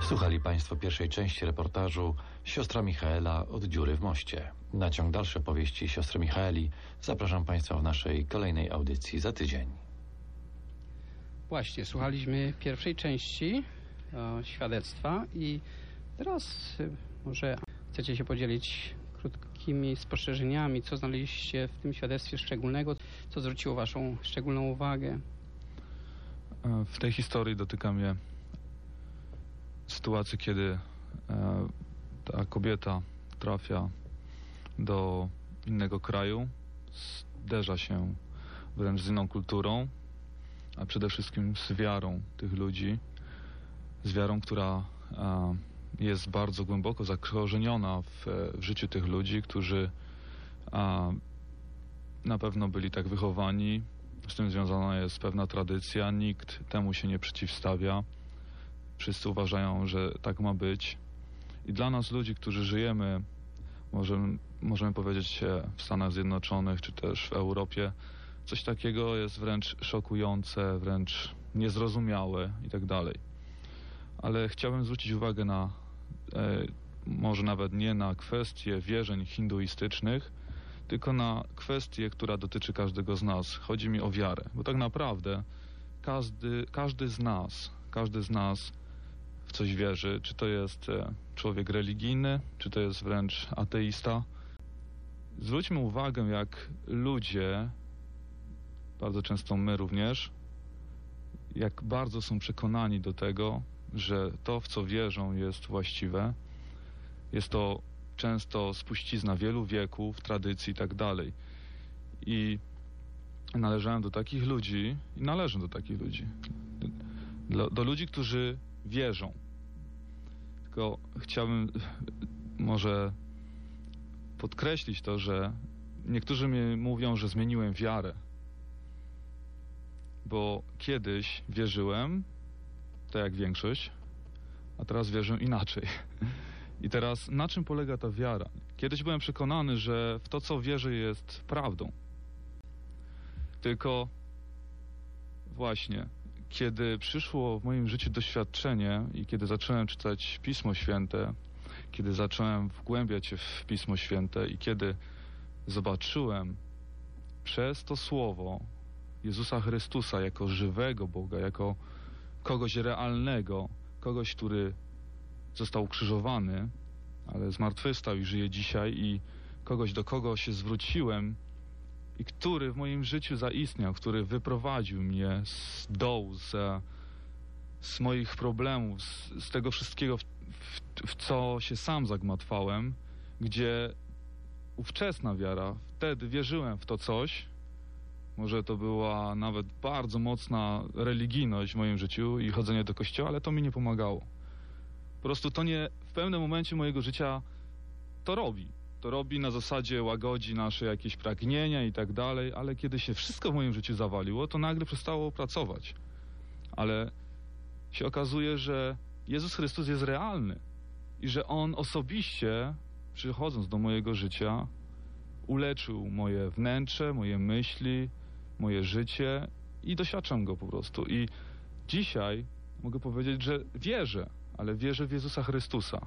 Słuchali Państwo pierwszej części reportażu Siostra Michaela od dziury w moście. Na ciąg dalsze powieści siostry Michaeli zapraszam Państwa w naszej kolejnej audycji za tydzień. Właśnie, słuchaliśmy pierwszej części o, świadectwa i teraz może chcecie się podzielić krótkimi spostrzeżeniami, co znaleźliście w tym świadectwie szczególnego, co zwróciło Waszą szczególną uwagę. W tej historii dotyka mnie sytuacji, kiedy e, ta kobieta trafia do innego kraju, zderza się wręcz z inną kulturą, a przede wszystkim z wiarą tych ludzi, z wiarą, która e, jest bardzo głęboko zakorzeniona w, w życiu tych ludzi, którzy e, na pewno byli tak wychowani. Z tym związana jest pewna tradycja, nikt temu się nie przeciwstawia. Wszyscy uważają, że tak ma być. I dla nas, ludzi, którzy żyjemy, możemy, możemy powiedzieć w Stanach Zjednoczonych czy też w Europie, coś takiego jest wręcz szokujące, wręcz niezrozumiałe i tak dalej. Ale chciałbym zwrócić uwagę na, e, może nawet nie na kwestie wierzeń hinduistycznych, tylko na kwestię, która dotyczy każdego z nas. Chodzi mi o wiarę, bo tak naprawdę każdy, każdy z nas, każdy z nas w coś wierzy, czy to jest e, człowiek religijny, czy to jest wręcz ateista. Zwróćmy uwagę, jak ludzie, bardzo często my również, jak bardzo są przekonani do tego, że to, w co wierzą, jest właściwe. Jest to często spuścizna wielu wieków, tradycji i tak dalej. I należałem do takich ludzi i należę do takich ludzi. Do, do ludzi, którzy wierzą. Tylko chciałbym może podkreślić to, że niektórzy mi mówią, że zmieniłem wiarę. Bo kiedyś wierzyłem, tak jak większość, a teraz wierzę inaczej. I teraz na czym polega ta wiara? Kiedyś byłem przekonany, że w to, co wierzę, jest prawdą. Tylko właśnie, kiedy przyszło w moim życiu doświadczenie i kiedy zacząłem czytać Pismo Święte, kiedy zacząłem wgłębiać się w Pismo Święte i kiedy zobaczyłem przez to słowo Jezusa Chrystusa jako żywego Boga, jako kogoś realnego, kogoś, który został ukrzyżowany, ale zmartwychwstał i żyje dzisiaj i kogoś, do kogo się zwróciłem i który w moim życiu zaistniał, który wyprowadził mnie z dołu, z, z moich problemów, z, z tego wszystkiego, w, w, w co się sam zagmatwałem, gdzie ówczesna wiara, wtedy wierzyłem w to coś, może to była nawet bardzo mocna religijność w moim życiu i chodzenie do kościoła, ale to mi nie pomagało. Po prostu to nie w pewnym momencie mojego życia to robi. To robi na zasadzie łagodzi nasze jakieś pragnienia i tak dalej, ale kiedy się wszystko w moim życiu zawaliło, to nagle przestało pracować. Ale się okazuje, że Jezus Chrystus jest realny i że On osobiście, przychodząc do mojego życia, uleczył moje wnętrze, moje myśli, moje życie i doświadczam Go po prostu. I dzisiaj mogę powiedzieć, że wierzę, ale wierzę w Jezusa Chrystusa.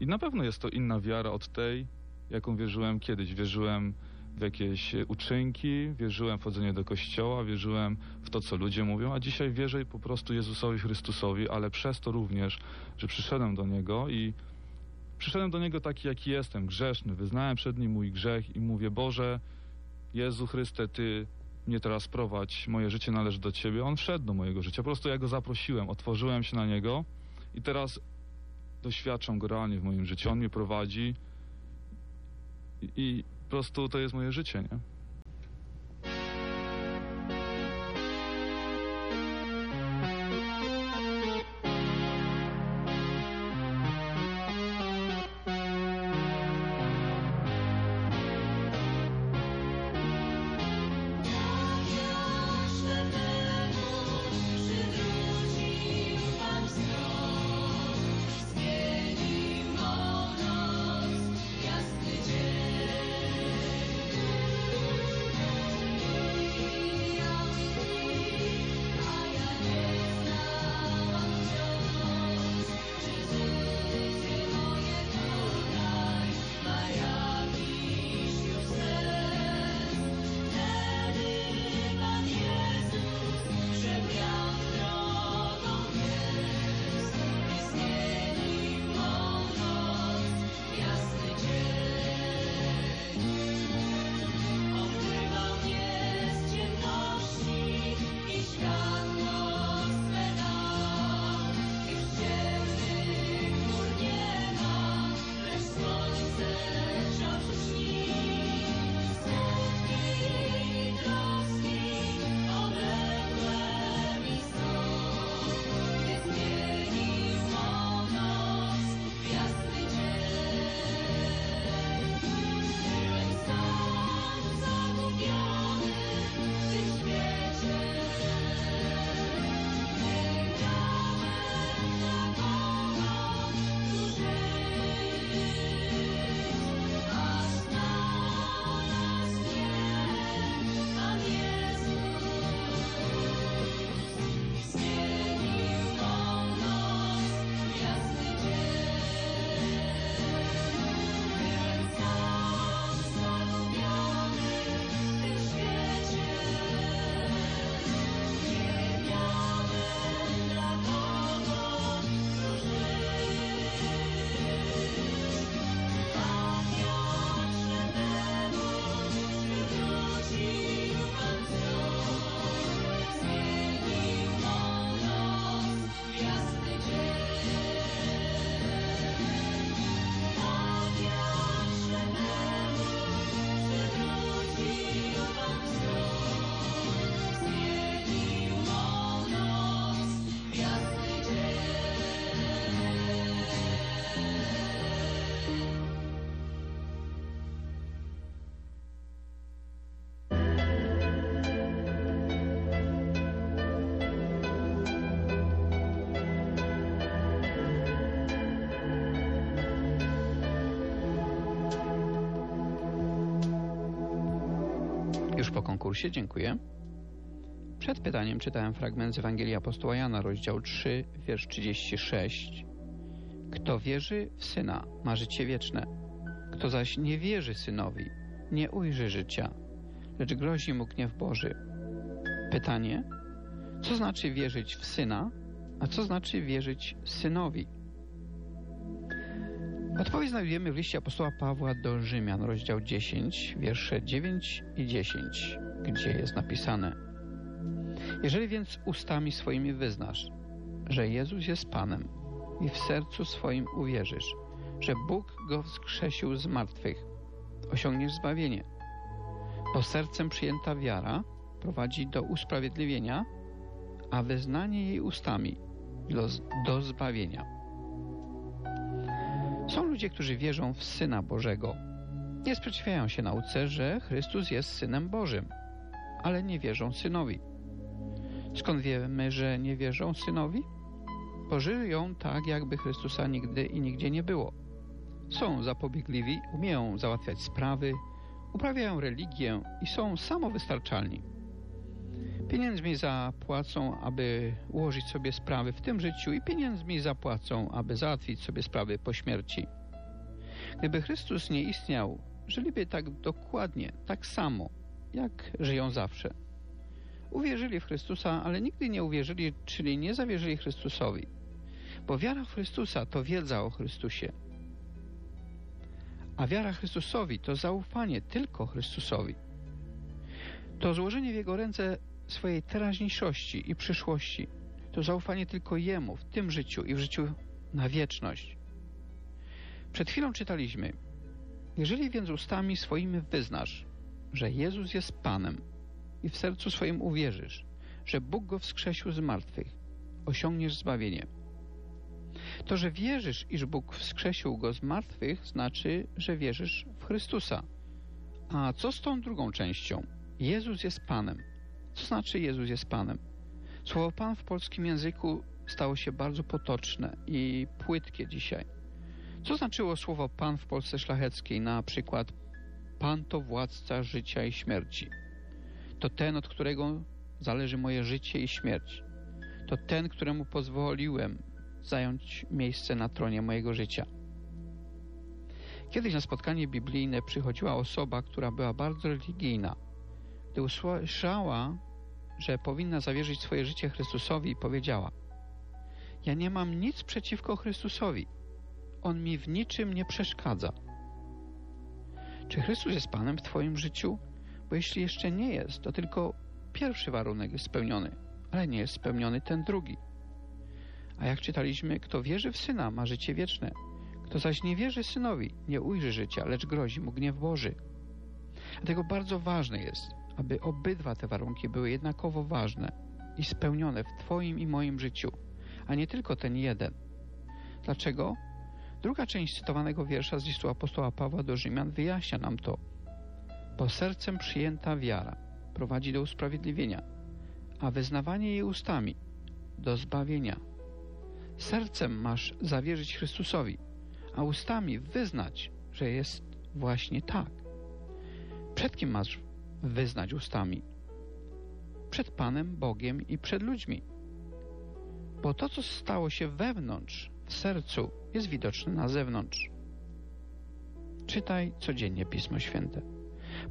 I na pewno jest to inna wiara od tej, jaką wierzyłem kiedyś. Wierzyłem w jakieś uczynki, wierzyłem w chodzenie do kościoła, wierzyłem w to, co ludzie mówią, a dzisiaj wierzę po prostu Jezusowi Chrystusowi, ale przez to również, że przyszedłem do Niego i przyszedłem do Niego taki, jaki jestem, grzeszny. Wyznałem przed Nim mój grzech i mówię, Boże, Jezu Chryste, Ty mnie teraz prowadź, moje życie należy do Ciebie. On wszedł do mojego życia, po prostu ja Go zaprosiłem, otworzyłem się na Niego i teraz doświadczam Go realnie w moim życiu. On mnie prowadzi i, i po prostu to jest moje życie, nie? Konkursie, dziękuję. Przed pytaniem czytałem fragment z Ewangelii Apostoła Jana, rozdział 3, wiersz 36. Kto wierzy w Syna, ma życie wieczne. Kto zaś nie wierzy Synowi, nie ujrzy życia, lecz grozi mu gniew Boży. Pytanie, co znaczy wierzyć w Syna, a co znaczy wierzyć Synowi? Odpowiedź znajdujemy w liście apostoła Pawła do Rzymian, rozdział 10, wiersze 9 i 10, gdzie jest napisane Jeżeli więc ustami swoimi wyznasz, że Jezus jest Panem i w sercu swoim uwierzysz, że Bóg Go wskrzesił z martwych, osiągniesz zbawienie. Bo sercem przyjęta wiara prowadzi do usprawiedliwienia, a wyznanie jej ustami do, do zbawienia. Są ludzie, którzy wierzą w Syna Bożego. Nie sprzeciwiają się nauce, że Chrystus jest Synem Bożym, ale nie wierzą Synowi. Skąd wiemy, że nie wierzą Synowi? Bo żyją tak, jakby Chrystusa nigdy i nigdzie nie było. Są zapobiegliwi, umieją załatwiać sprawy, uprawiają religię i są samowystarczalni. Pieniędzmi zapłacą, aby ułożyć sobie sprawy w tym życiu i pieniędzmi zapłacą, aby załatwić sobie sprawy po śmierci. Gdyby Chrystus nie istniał, żyliby tak dokładnie, tak samo, jak żyją zawsze. Uwierzyli w Chrystusa, ale nigdy nie uwierzyli, czyli nie zawierzyli Chrystusowi. Bo wiara w Chrystusa to wiedza o Chrystusie. A wiara Chrystusowi to zaufanie tylko Chrystusowi. To złożenie w Jego ręce swojej teraźniejszości i przyszłości. To zaufanie tylko Jemu w tym życiu i w życiu na wieczność. Przed chwilą czytaliśmy: Jeżeli więc ustami swoimi wyznasz, że Jezus jest Panem i w sercu swoim uwierzysz, że Bóg go wskrzesił z martwych, osiągniesz zbawienie. To, że wierzysz, iż Bóg wskrzesił go z martwych, znaczy, że wierzysz w Chrystusa. A co z tą drugą częścią? Jezus jest Panem. Co znaczy Jezus jest Panem? Słowo Pan w polskim języku stało się bardzo potoczne i płytkie dzisiaj. Co znaczyło słowo Pan w Polsce szlacheckiej, na przykład Pan to władca życia i śmierci. To ten, od którego zależy moje życie i śmierć. To ten, któremu pozwoliłem zająć miejsce na tronie mojego życia. Kiedyś na spotkanie biblijne przychodziła osoba, która była bardzo religijna. Gdy usłyszała że powinna zawierzyć swoje życie Chrystusowi, powiedziała: Ja nie mam nic przeciwko Chrystusowi. On mi w niczym nie przeszkadza. Czy Chrystus jest Panem w Twoim życiu? Bo jeśli jeszcze nie jest, to tylko pierwszy warunek jest spełniony, ale nie jest spełniony ten drugi. A jak czytaliśmy, kto wierzy w Syna, ma życie wieczne. Kto zaś nie wierzy Synowi, nie ujrzy życia, lecz grozi mu gniew Boży. Dlatego bardzo ważne jest, aby obydwa te warunki były jednakowo ważne i spełnione w Twoim i moim życiu, a nie tylko ten jeden. Dlaczego? Druga część cytowanego wiersza z listu apostoła Pawła do Rzymian wyjaśnia nam to. Bo sercem przyjęta wiara prowadzi do usprawiedliwienia, a wyznawanie jej ustami do zbawienia. Sercem masz zawierzyć Chrystusowi, a ustami wyznać, że jest właśnie tak. Przed kim masz wyznać ustami. Przed Panem, Bogiem i przed ludźmi. Bo to, co stało się wewnątrz, w sercu, jest widoczne na zewnątrz. Czytaj codziennie Pismo Święte.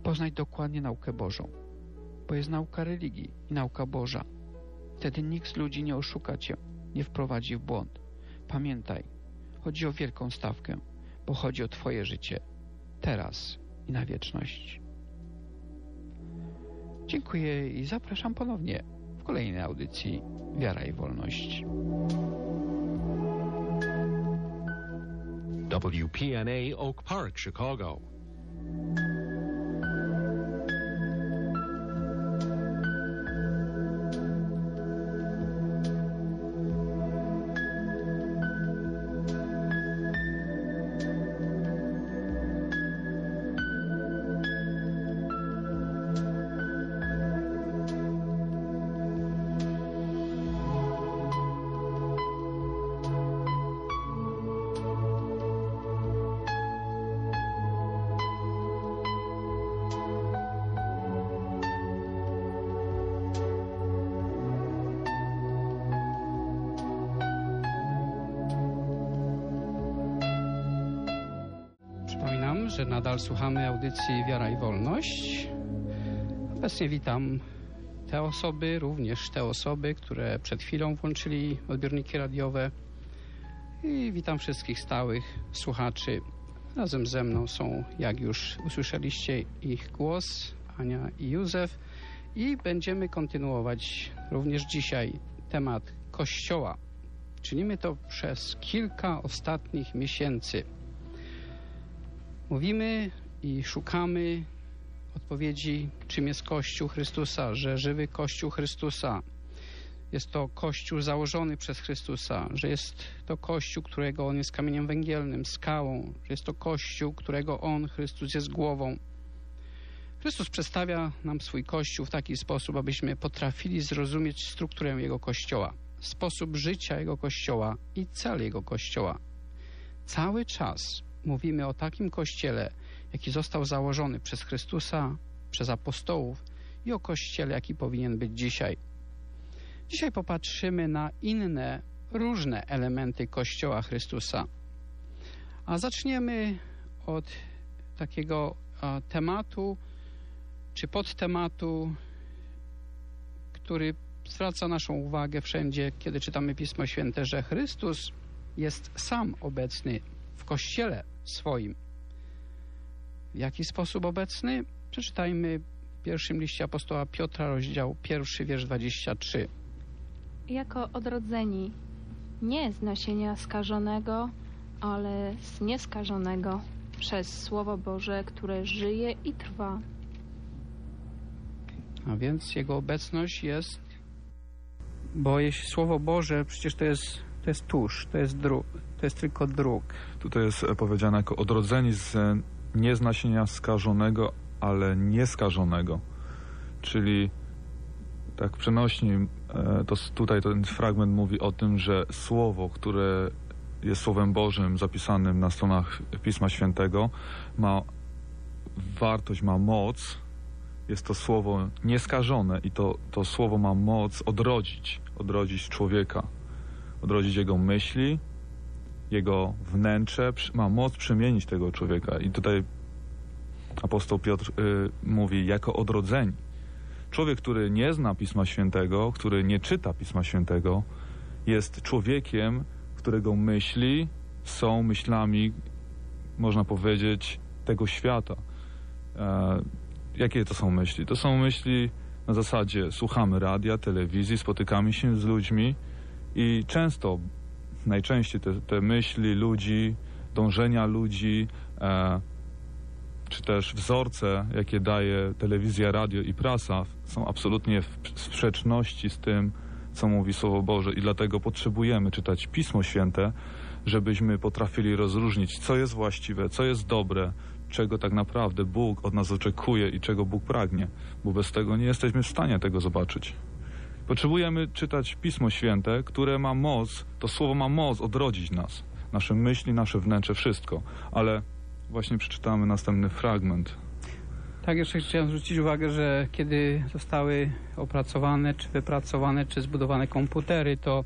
Poznaj dokładnie naukę Bożą, bo jest nauka religii i nauka Boża. Wtedy nikt z ludzi nie oszuka cię, nie wprowadzi w błąd. Pamiętaj, chodzi o wielką stawkę, bo chodzi o Twoje życie, teraz i na wieczność. Dziękuję i zapraszam ponownie w kolejnej audycji Wiara i Wolność. WPNA Oak Park, Chicago. Nadal słuchamy audycji Wiara i Wolność. Obecnie witam te osoby, również te osoby, które przed chwilą włączyli odbiorniki radiowe. I witam wszystkich stałych słuchaczy. Razem ze mną są, jak już usłyszeliście, ich głos, Ania i Józef. I będziemy kontynuować również dzisiaj temat Kościoła. Czynimy to przez kilka ostatnich miesięcy. Mówimy i szukamy odpowiedzi, czym jest Kościół Chrystusa, że żywy Kościół Chrystusa jest to Kościół założony przez Chrystusa, że jest to Kościół, którego On jest kamieniem węgielnym, skałą, że jest to Kościół, którego On, Chrystus, jest głową. Chrystus przedstawia nam swój Kościół w taki sposób, abyśmy potrafili zrozumieć strukturę Jego Kościoła, sposób życia Jego Kościoła i cel Jego Kościoła. Cały czas mówimy o takim Kościele, jaki został założony przez Chrystusa, przez apostołów i o Kościele, jaki powinien być dzisiaj. Dzisiaj popatrzymy na inne, różne elementy Kościoła Chrystusa. A zaczniemy od takiego tematu, czy podtematu, który zwraca naszą uwagę wszędzie, kiedy czytamy Pismo Święte, że Chrystus jest sam obecny w Kościele swoim. W jaki sposób obecny? Przeczytajmy w pierwszym liście apostoła Piotra, rozdział pierwszy, wiersz 23. Jako odrodzeni, nie z nasienia skażonego, ale z nieskażonego, przez Słowo Boże, które żyje i trwa. A więc Jego obecność jest, bo jeśli Słowo Boże, przecież to jest, to jest tusz, to jest, dróg, to jest tylko dróg. Tutaj jest powiedziane jako odrodzeni z e, nie z nasienia skażonego, ale nieskażonego. Czyli tak przenośni, e, to tutaj ten fragment mówi o tym, że słowo, które jest Słowem Bożym zapisanym na stronach Pisma Świętego, ma wartość, ma moc, jest to słowo nieskażone i to, to słowo ma moc odrodzić, odrodzić człowieka, odrodzić jego myśli, jego wnętrze, ma moc przemienić tego człowieka. I tutaj apostoł Piotr y, mówi jako odrodzeni. Człowiek, który nie zna Pisma Świętego, który nie czyta Pisma Świętego, jest człowiekiem, którego myśli są myślami, można powiedzieć, tego świata. E, jakie to są myśli? To są myśli na zasadzie słuchamy radia, telewizji, spotykamy się z ludźmi i często, najczęściej te, te myśli ludzi, dążenia ludzi, e, czy też wzorce, jakie daje telewizja, radio i prasa, są absolutnie w sprzeczności z tym, co mówi Słowo Boże i dlatego potrzebujemy czytać Pismo Święte, żebyśmy potrafili rozróżnić, co jest właściwe, co jest dobre, czego tak naprawdę Bóg od nas oczekuje i czego Bóg pragnie, bo bez tego nie jesteśmy w stanie tego zobaczyć. Potrzebujemy czytać Pismo Święte, które ma moc, to Słowo ma moc odrodzić nas, nasze myśli, nasze wnętrze, wszystko, ale właśnie przeczytamy następny fragment. Tak, jeszcze chciałem zwrócić uwagę, że kiedy zostały opracowane, czy wypracowane, czy zbudowane komputery, to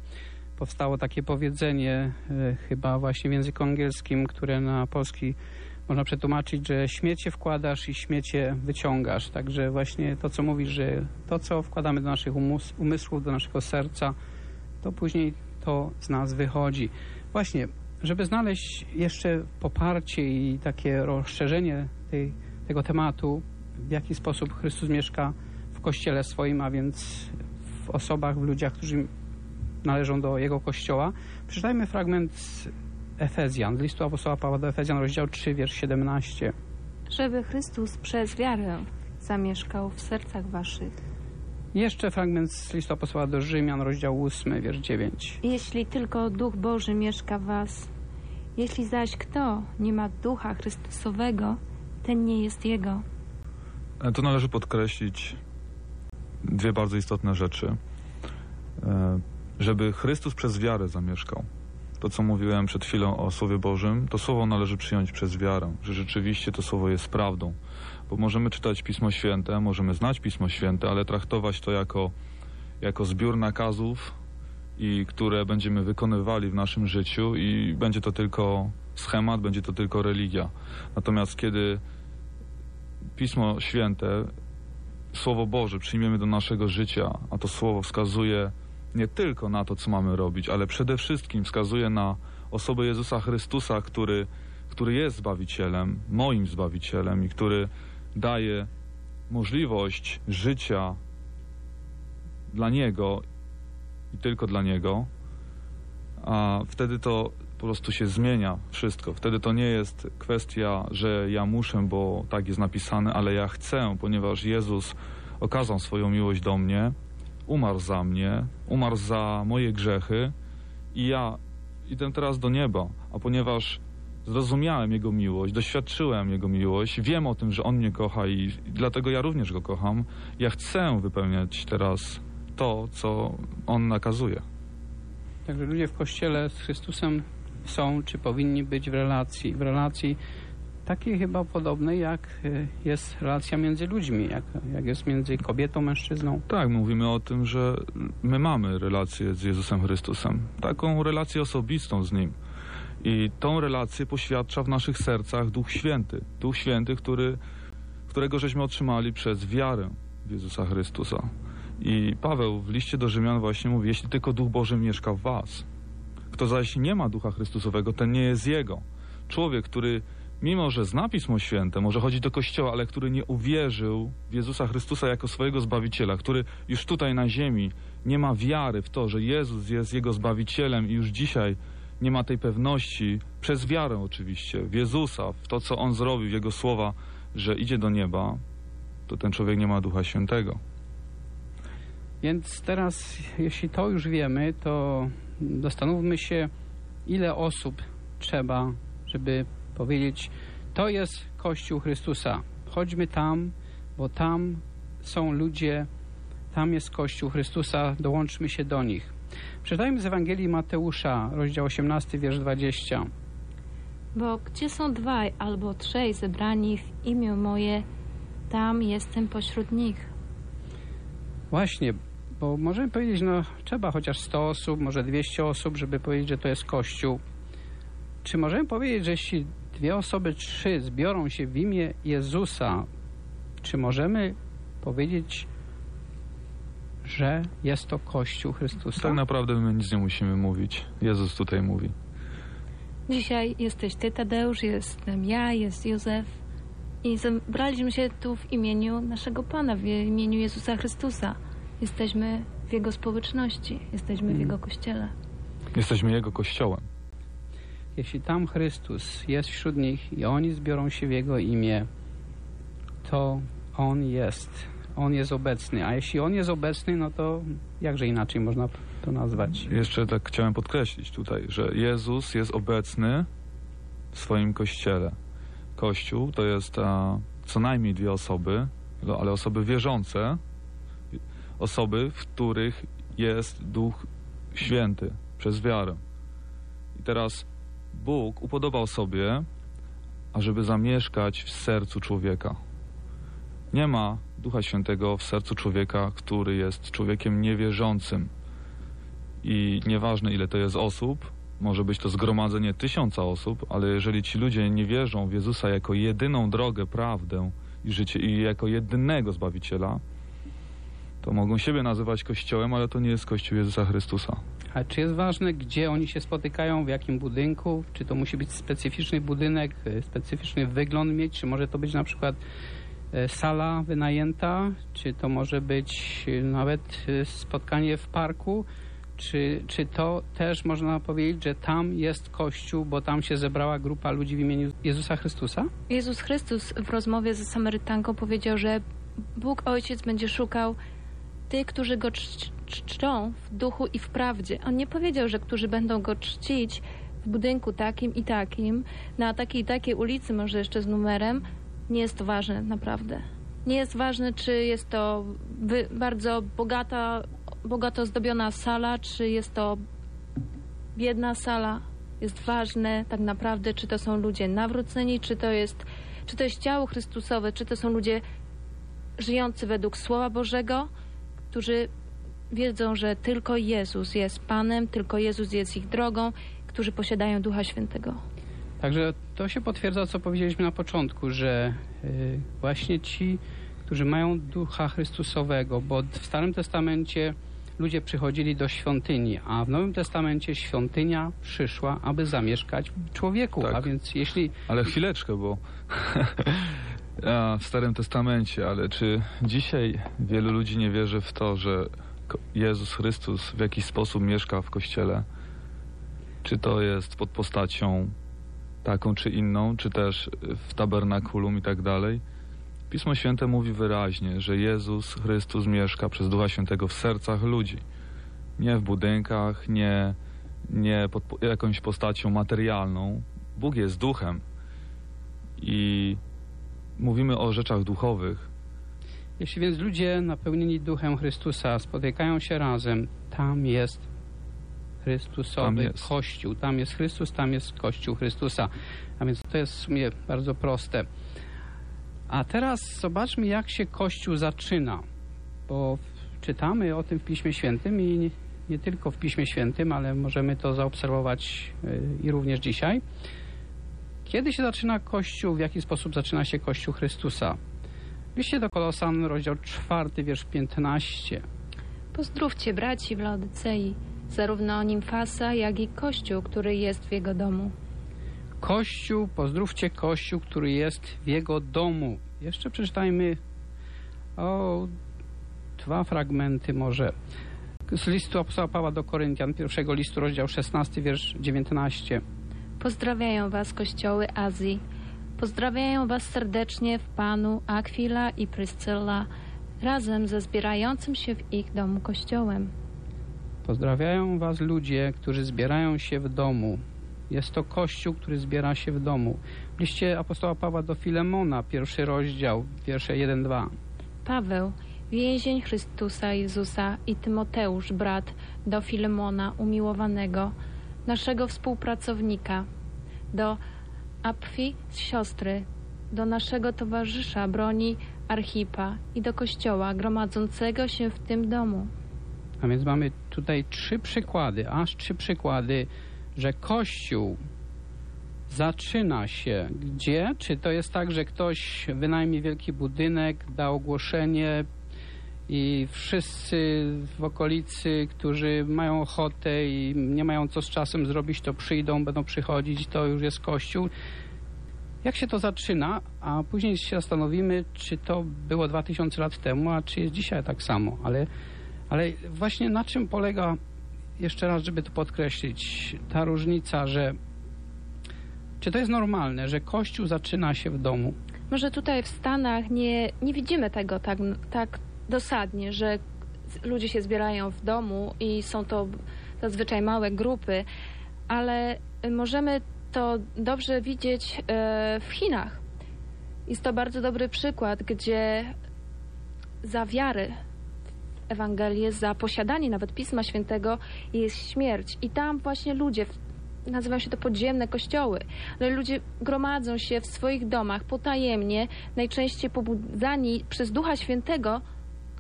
powstało takie powiedzenie, e, chyba właśnie w języku angielskim, które na polski można przetłumaczyć, że śmiecie wkładasz i śmiecie wyciągasz. Także właśnie to, co mówisz, że to, co wkładamy do naszych umysłów, do naszego serca, to później to z nas wychodzi. Właśnie, żeby znaleźć jeszcze poparcie i takie rozszerzenie tej, tego tematu, w jaki sposób Chrystus mieszka w Kościele swoim, a więc w osobach, w ludziach, którzy należą do Jego Kościoła, przeczytajmy fragment Efezjan, z listu apostoła Pawła do Efezjan, rozdział 3, wiersz 17. Żeby Chrystus przez wiarę zamieszkał w sercach waszych. Jeszcze fragment z listu apostoła do Rzymian, rozdział 8, wiersz 9. Jeśli tylko Duch Boży mieszka w was, jeśli zaś kto nie ma Ducha Chrystusowego, ten nie jest Jego. E, tu należy podkreślić dwie bardzo istotne rzeczy. E, żeby Chrystus przez wiarę zamieszkał. To, co mówiłem przed chwilą o Słowie Bożym, to słowo należy przyjąć przez wiarę, że rzeczywiście to słowo jest prawdą. Bo możemy czytać Pismo Święte, możemy znać Pismo Święte, ale traktować to jako, jako zbiór nakazów, i które będziemy wykonywali w naszym życiu, i będzie to tylko schemat, będzie to tylko religia. Natomiast kiedy Pismo Święte, Słowo Boże przyjmiemy do naszego życia, a to Słowo wskazuje nie tylko na to, co mamy robić, ale przede wszystkim wskazuje na osobę Jezusa Chrystusa, który, który jest Zbawicielem, moim Zbawicielem i który daje możliwość życia dla Niego i tylko dla Niego, a wtedy to po prostu się zmienia wszystko. Wtedy to nie jest kwestia, że ja muszę, bo tak jest napisane, ale ja chcę, ponieważ Jezus okazał swoją miłość do mnie, umarł za mnie, umarł za moje grzechy i ja idę teraz do nieba, a ponieważ zrozumiałem Jego miłość, doświadczyłem Jego miłość, wiem o tym, że On mnie kocha i dlatego ja również Go kocham, ja chcę wypełniać teraz to, co On nakazuje. Także ludzie w kościele z Chrystusem są, czy powinni być w relacji, w relacji takiej chyba podobnej, jak y, jest relacja między ludźmi, jak, jak jest między kobietą, mężczyzną. Tak, mówimy o tym, że my mamy relację z Jezusem Chrystusem, taką relację osobistą z Nim. I tą relację poświadcza w naszych sercach Duch Święty. Duch Święty, który, którego żeśmy otrzymali przez wiarę w Jezusa Chrystusa. I Paweł w liście do Rzymian właśnie mówi, jeśli tylko Duch Boży mieszka w was. Kto zaś nie ma Ducha Chrystusowego, ten nie jest Jego. Człowiek, który mimo, że zna Pismo Święte, może chodzić do kościoła, ale który nie uwierzył w Jezusa Chrystusa jako swojego Zbawiciela, który już tutaj na ziemi nie ma wiary w to, że Jezus jest Jego Zbawicielem i już dzisiaj nie ma tej pewności, przez wiarę oczywiście, w Jezusa, w to, co On zrobił, w Jego słowa, że idzie do nieba, to ten człowiek nie ma Ducha Świętego. Więc teraz, jeśli to już wiemy, to zastanówmy się, ile osób trzeba, żeby powiedzieć, to jest Kościół Chrystusa. Chodźmy tam, bo tam są ludzie, tam jest Kościół Chrystusa, dołączmy się do nich. Przeczytajmy z Ewangelii Mateusza, rozdział 18, wiersz 20. Bo gdzie są dwaj albo trzej zebrani w imię moje, tam jestem pośród nich. Właśnie, bo możemy powiedzieć, no trzeba chociaż 100 osób, może 200 osób, żeby powiedzieć, że to jest Kościół. Czy możemy powiedzieć, że jeśli dwie osoby, trzy zbiorą się w imię Jezusa, czy możemy powiedzieć, że jest to Kościół Chrystusa? Tak naprawdę my nic nie musimy mówić. Jezus tutaj mówi. Dzisiaj jesteś ty, Tadeusz, jestem ja, jest Józef. I zebraliśmy się tu w imieniu naszego Pana, w imieniu Jezusa Chrystusa. Jesteśmy w Jego społeczności, jesteśmy w Jego Kościele. Jesteśmy Jego Kościołem. Jeśli tam Chrystus jest wśród nich i oni zbiorą się w Jego imię, to On jest. On jest obecny. A jeśli On jest obecny, no to jakże inaczej można to nazwać? Jeszcze tak chciałem podkreślić tutaj, że Jezus jest obecny w swoim Kościele. Kościół to jest a, co najmniej dwie osoby, no, ale osoby wierzące, osoby, w których jest Duch Święty przez wiarę. I teraz Bóg upodobał sobie, ażeby zamieszkać w sercu człowieka. Nie ma Ducha Świętego w sercu człowieka, który jest człowiekiem niewierzącym. I nieważne ile to jest osób, może być to zgromadzenie tysiąca osób, ale jeżeli ci ludzie nie wierzą w Jezusa jako jedyną drogę, prawdę i życie i jako jedynego Zbawiciela, to mogą siebie nazywać Kościołem, ale to nie jest Kościół Jezusa Chrystusa. A czy jest ważne, gdzie oni się spotykają, w jakim budynku? Czy to musi być specyficzny budynek, e, specyficzny wygląd mieć? Czy może to być na przykład e, sala wynajęta? Czy to może być e, nawet spotkanie w parku? Czy, czy to też można powiedzieć, że tam jest Kościół, bo tam się zebrała grupa ludzi w imieniu Jezusa Chrystusa? Jezus Chrystus w rozmowie ze Samarytanką powiedział, że Bóg Ojciec będzie szukał tych, którzy go czczą w duchu i w prawdzie. On nie powiedział, że którzy będą go czcić w budynku takim i takim, na takiej i takiej ulicy, może jeszcze z numerem. Nie jest ważne, naprawdę. Nie jest ważne, czy jest to bardzo bogata, bogato zdobiona sala, czy jest to biedna sala. Jest ważne tak naprawdę, czy to są ludzie nawróceni, czy to jest, czy to jest ciało Chrystusowe, czy to są ludzie żyjący według Słowa Bożego, którzy wiedzą, że tylko Jezus jest Panem, tylko Jezus jest ich drogą, którzy posiadają Ducha Świętego. Także to się potwierdza, co powiedzieliśmy na początku, że y, właśnie ci, którzy mają ducha Chrystusowego, bo w Starym Testamencie ludzie przychodzili do świątyni, a w Nowym Testamencie świątynia przyszła, aby zamieszkać w człowieku. Tak. A więc jeśli Ale chwileczkę, bo a, w Starym Testamencie, ale czy dzisiaj wielu ludzi nie wierzy w to, że Jezus Chrystus w jakiś sposób mieszka w Kościele? Czy to jest pod postacią taką czy inną, czy też w tabernakulum i tak dalej? Pismo Święte mówi wyraźnie, że Jezus Chrystus mieszka przez Ducha Świętego w sercach ludzi. Nie w budynkach, nie, nie pod po- jakąś postacią materialną. Bóg jest duchem i mówimy o rzeczach duchowych. Jeśli więc ludzie napełnieni duchem Chrystusa spotykają się razem, tam jest Chrystusowy Tam jest. Kościół. Tam jest Chrystus, tam jest Kościół Chrystusa. A więc to jest w sumie bardzo proste. A teraz zobaczmy, jak się Kościół zaczyna. Bo czytamy o tym w Piśmie Świętym i nie, nie tylko w Piśmie Świętym, ale możemy to zaobserwować y, i również dzisiaj. Kiedy się zaczyna Kościół, w jaki sposób zaczyna się Kościół Chrystusa? Liście do Kolosan, rozdział 4, wiersz 15. Pozdrówcie braci w Laodycei, zarówno Nimfasa, jak i Kościół, który jest w jego domu. Kościół, pozdrówcie Kościół, który jest w jego domu. Jeszcze przeczytajmy o dwa fragmenty może. Z listu apostoła Pawła do Koryntian, pierwszego listu, rozdział 16, wiersz 19. Pozdrawiają was kościoły Azji. Pozdrawiają was serdecznie w Panu Akwila i Pryscylla, razem ze zbierającym się w ich domu kościołem. Pozdrawiają was ludzie, którzy zbierają się w domu. Jest to Kościół, który zbiera się w domu. W liście apostoła Pawła do Filemona, pierwszy rozdział, wiersze 1-2. Paweł, więzień Chrystusa Jezusa i Tymoteusz, brat, do Filemona, umiłowanego, naszego współpracownika, do Apfi, siostry, do naszego towarzysza broni Archipa i do kościoła gromadzącego się w tym domu. A więc mamy tutaj trzy przykłady, aż trzy przykłady, że Kościół zaczyna się gdzie? Czy to jest tak, że ktoś wynajmie wielki budynek, da ogłoszenie i wszyscy w okolicy, którzy mają ochotę i nie mają co z czasem zrobić, to przyjdą, będą przychodzić, to już jest Kościół. Jak się to zaczyna, a później się zastanowimy, czy to było 2000 lat temu, a czy jest dzisiaj tak samo. Ale, ale właśnie na czym polega, jeszcze raz, żeby to podkreślić, ta różnica, że czy to jest normalne, że Kościół zaczyna się w domu? Może tutaj w Stanach nie, nie widzimy tego tak, tak dosadnie, że ludzie się zbierają w domu i są to zazwyczaj małe grupy, ale możemy to dobrze widzieć e, w Chinach. Jest to bardzo dobry przykład, gdzie za wiarę w Ewangelię, za posiadanie nawet Pisma Świętego jest śmierć. I tam właśnie ludzie, nazywają się to podziemne kościoły, ale ludzie gromadzą się w swoich domach potajemnie, najczęściej pobudzani przez Ducha Świętego,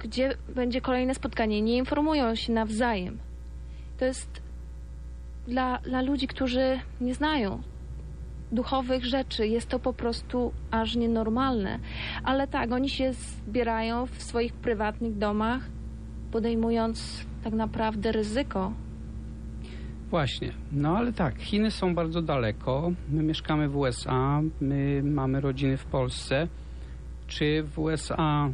gdzie będzie kolejne spotkanie. Nie informują się nawzajem. To jest dla, dla ludzi, którzy nie znają duchowych rzeczy. Jest to po prostu aż nienormalne. Ale tak, oni się zbierają w swoich prywatnych domach, podejmując tak naprawdę ryzyko. Właśnie, no ale tak, Chiny są bardzo daleko. My mieszkamy w USA, my mamy rodziny w Polsce. Czy w USA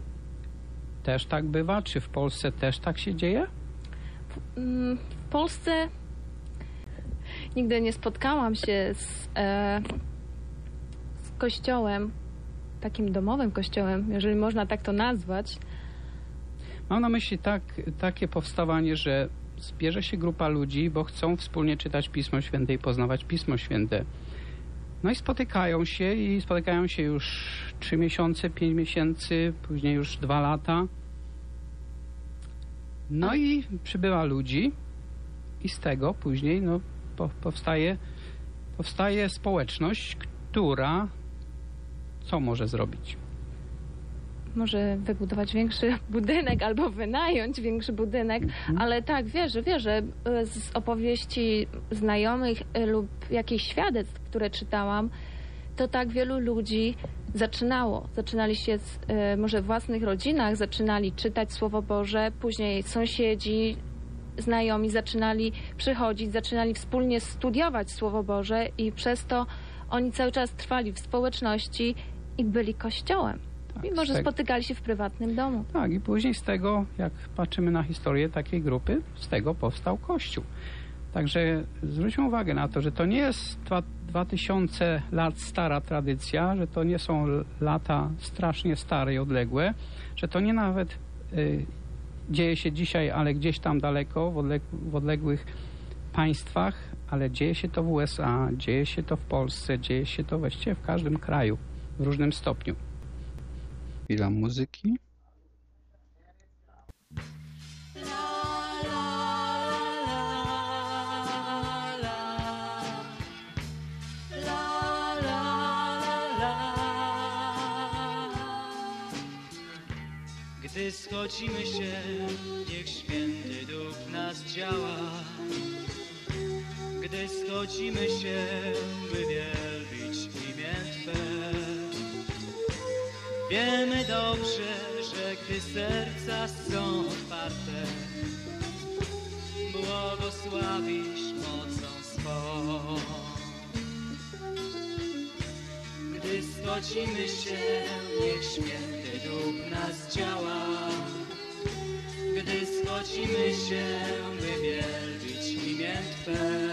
też tak bywa? Czy w Polsce też tak się dzieje? W Polsce nigdy nie spotkałam się z, e, z kościołem, takim domowym kościołem, jeżeli można tak to nazwać. Mam na myśli tak, takie powstawanie, że zbierze się grupa ludzi, bo chcą wspólnie czytać Pismo Święte i poznawać Pismo Święte. No i spotykają się i spotykają się już trzy miesiące, pięć miesięcy, później już dwa lata. No i przybywa ludzi i z tego później no, po, powstaje, powstaje społeczność, która co może zrobić? może wybudować większy budynek albo wynająć większy budynek, ale tak, wierzę, wierzę z opowieści znajomych lub jakichś świadectw, które czytałam, to tak wielu ludzi zaczynało. Zaczynali się z, y, może w własnych rodzinach, zaczynali czytać Słowo Boże, później sąsiedzi, znajomi zaczynali przychodzić, zaczynali wspólnie studiować Słowo Boże i przez to oni cały czas trwali w społeczności i byli kościołem. mimo, że tego- spotykali się w prywatnym domu. Tak, i później z tego, jak patrzymy na historię takiej grupy, z tego powstał Kościół. Także zwróćmy uwagę na to, że to nie jest dwa, 2000 lat stara tradycja, że to nie są lata strasznie stare i odległe, że to nie nawet y, dzieje się dzisiaj, ale gdzieś tam daleko, w, odleg w odległych państwach, ale dzieje się to w USA, dzieje się to w Polsce, dzieje się to właściwie w każdym kraju w różnym stopniu. Chwila muzyki. Gdy schodzimy się, niech święty duch nas działa. Gdy schodzimy się, by wielbić imię Twe. Wiemy dobrze, że gdy serca są otwarte, błogosławisz mocą swą. Gdy schodzimy się, niech święty duch nas działa. Gdy schodzimy się, by wielbić imię Twe.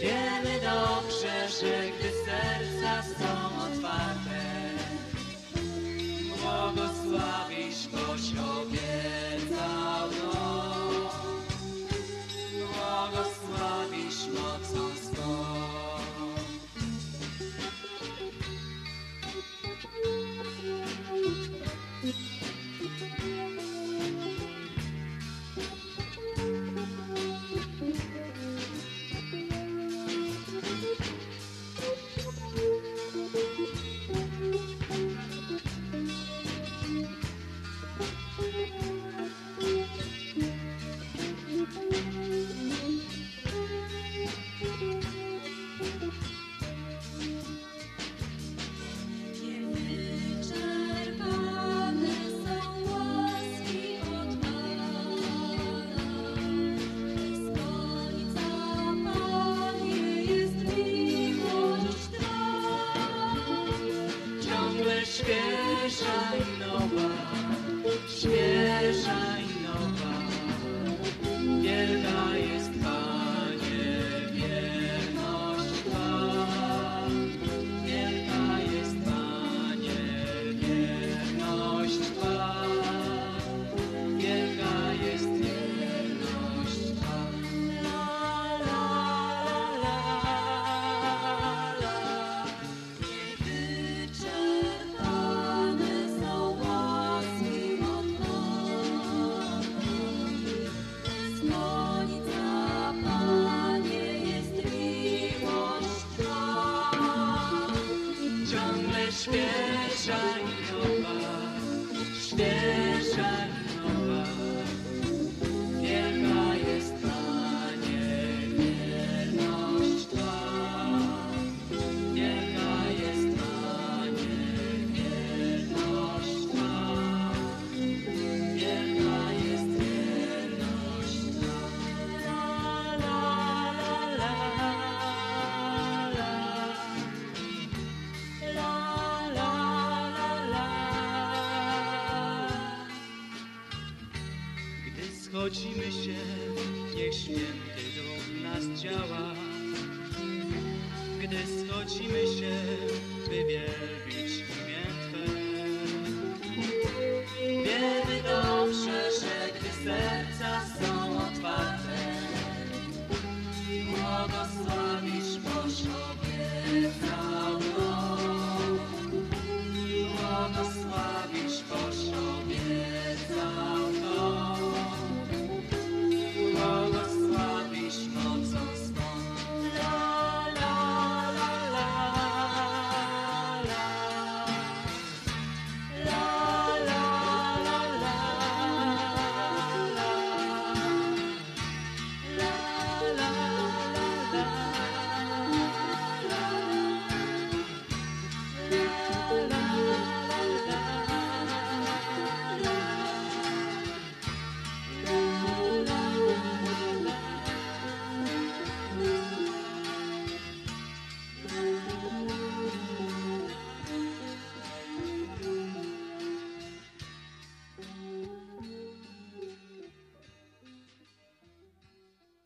Wiemy dobrze, że gdy serca są otwarte, błogosławisz, boś obiecał świeża i nowa, świeża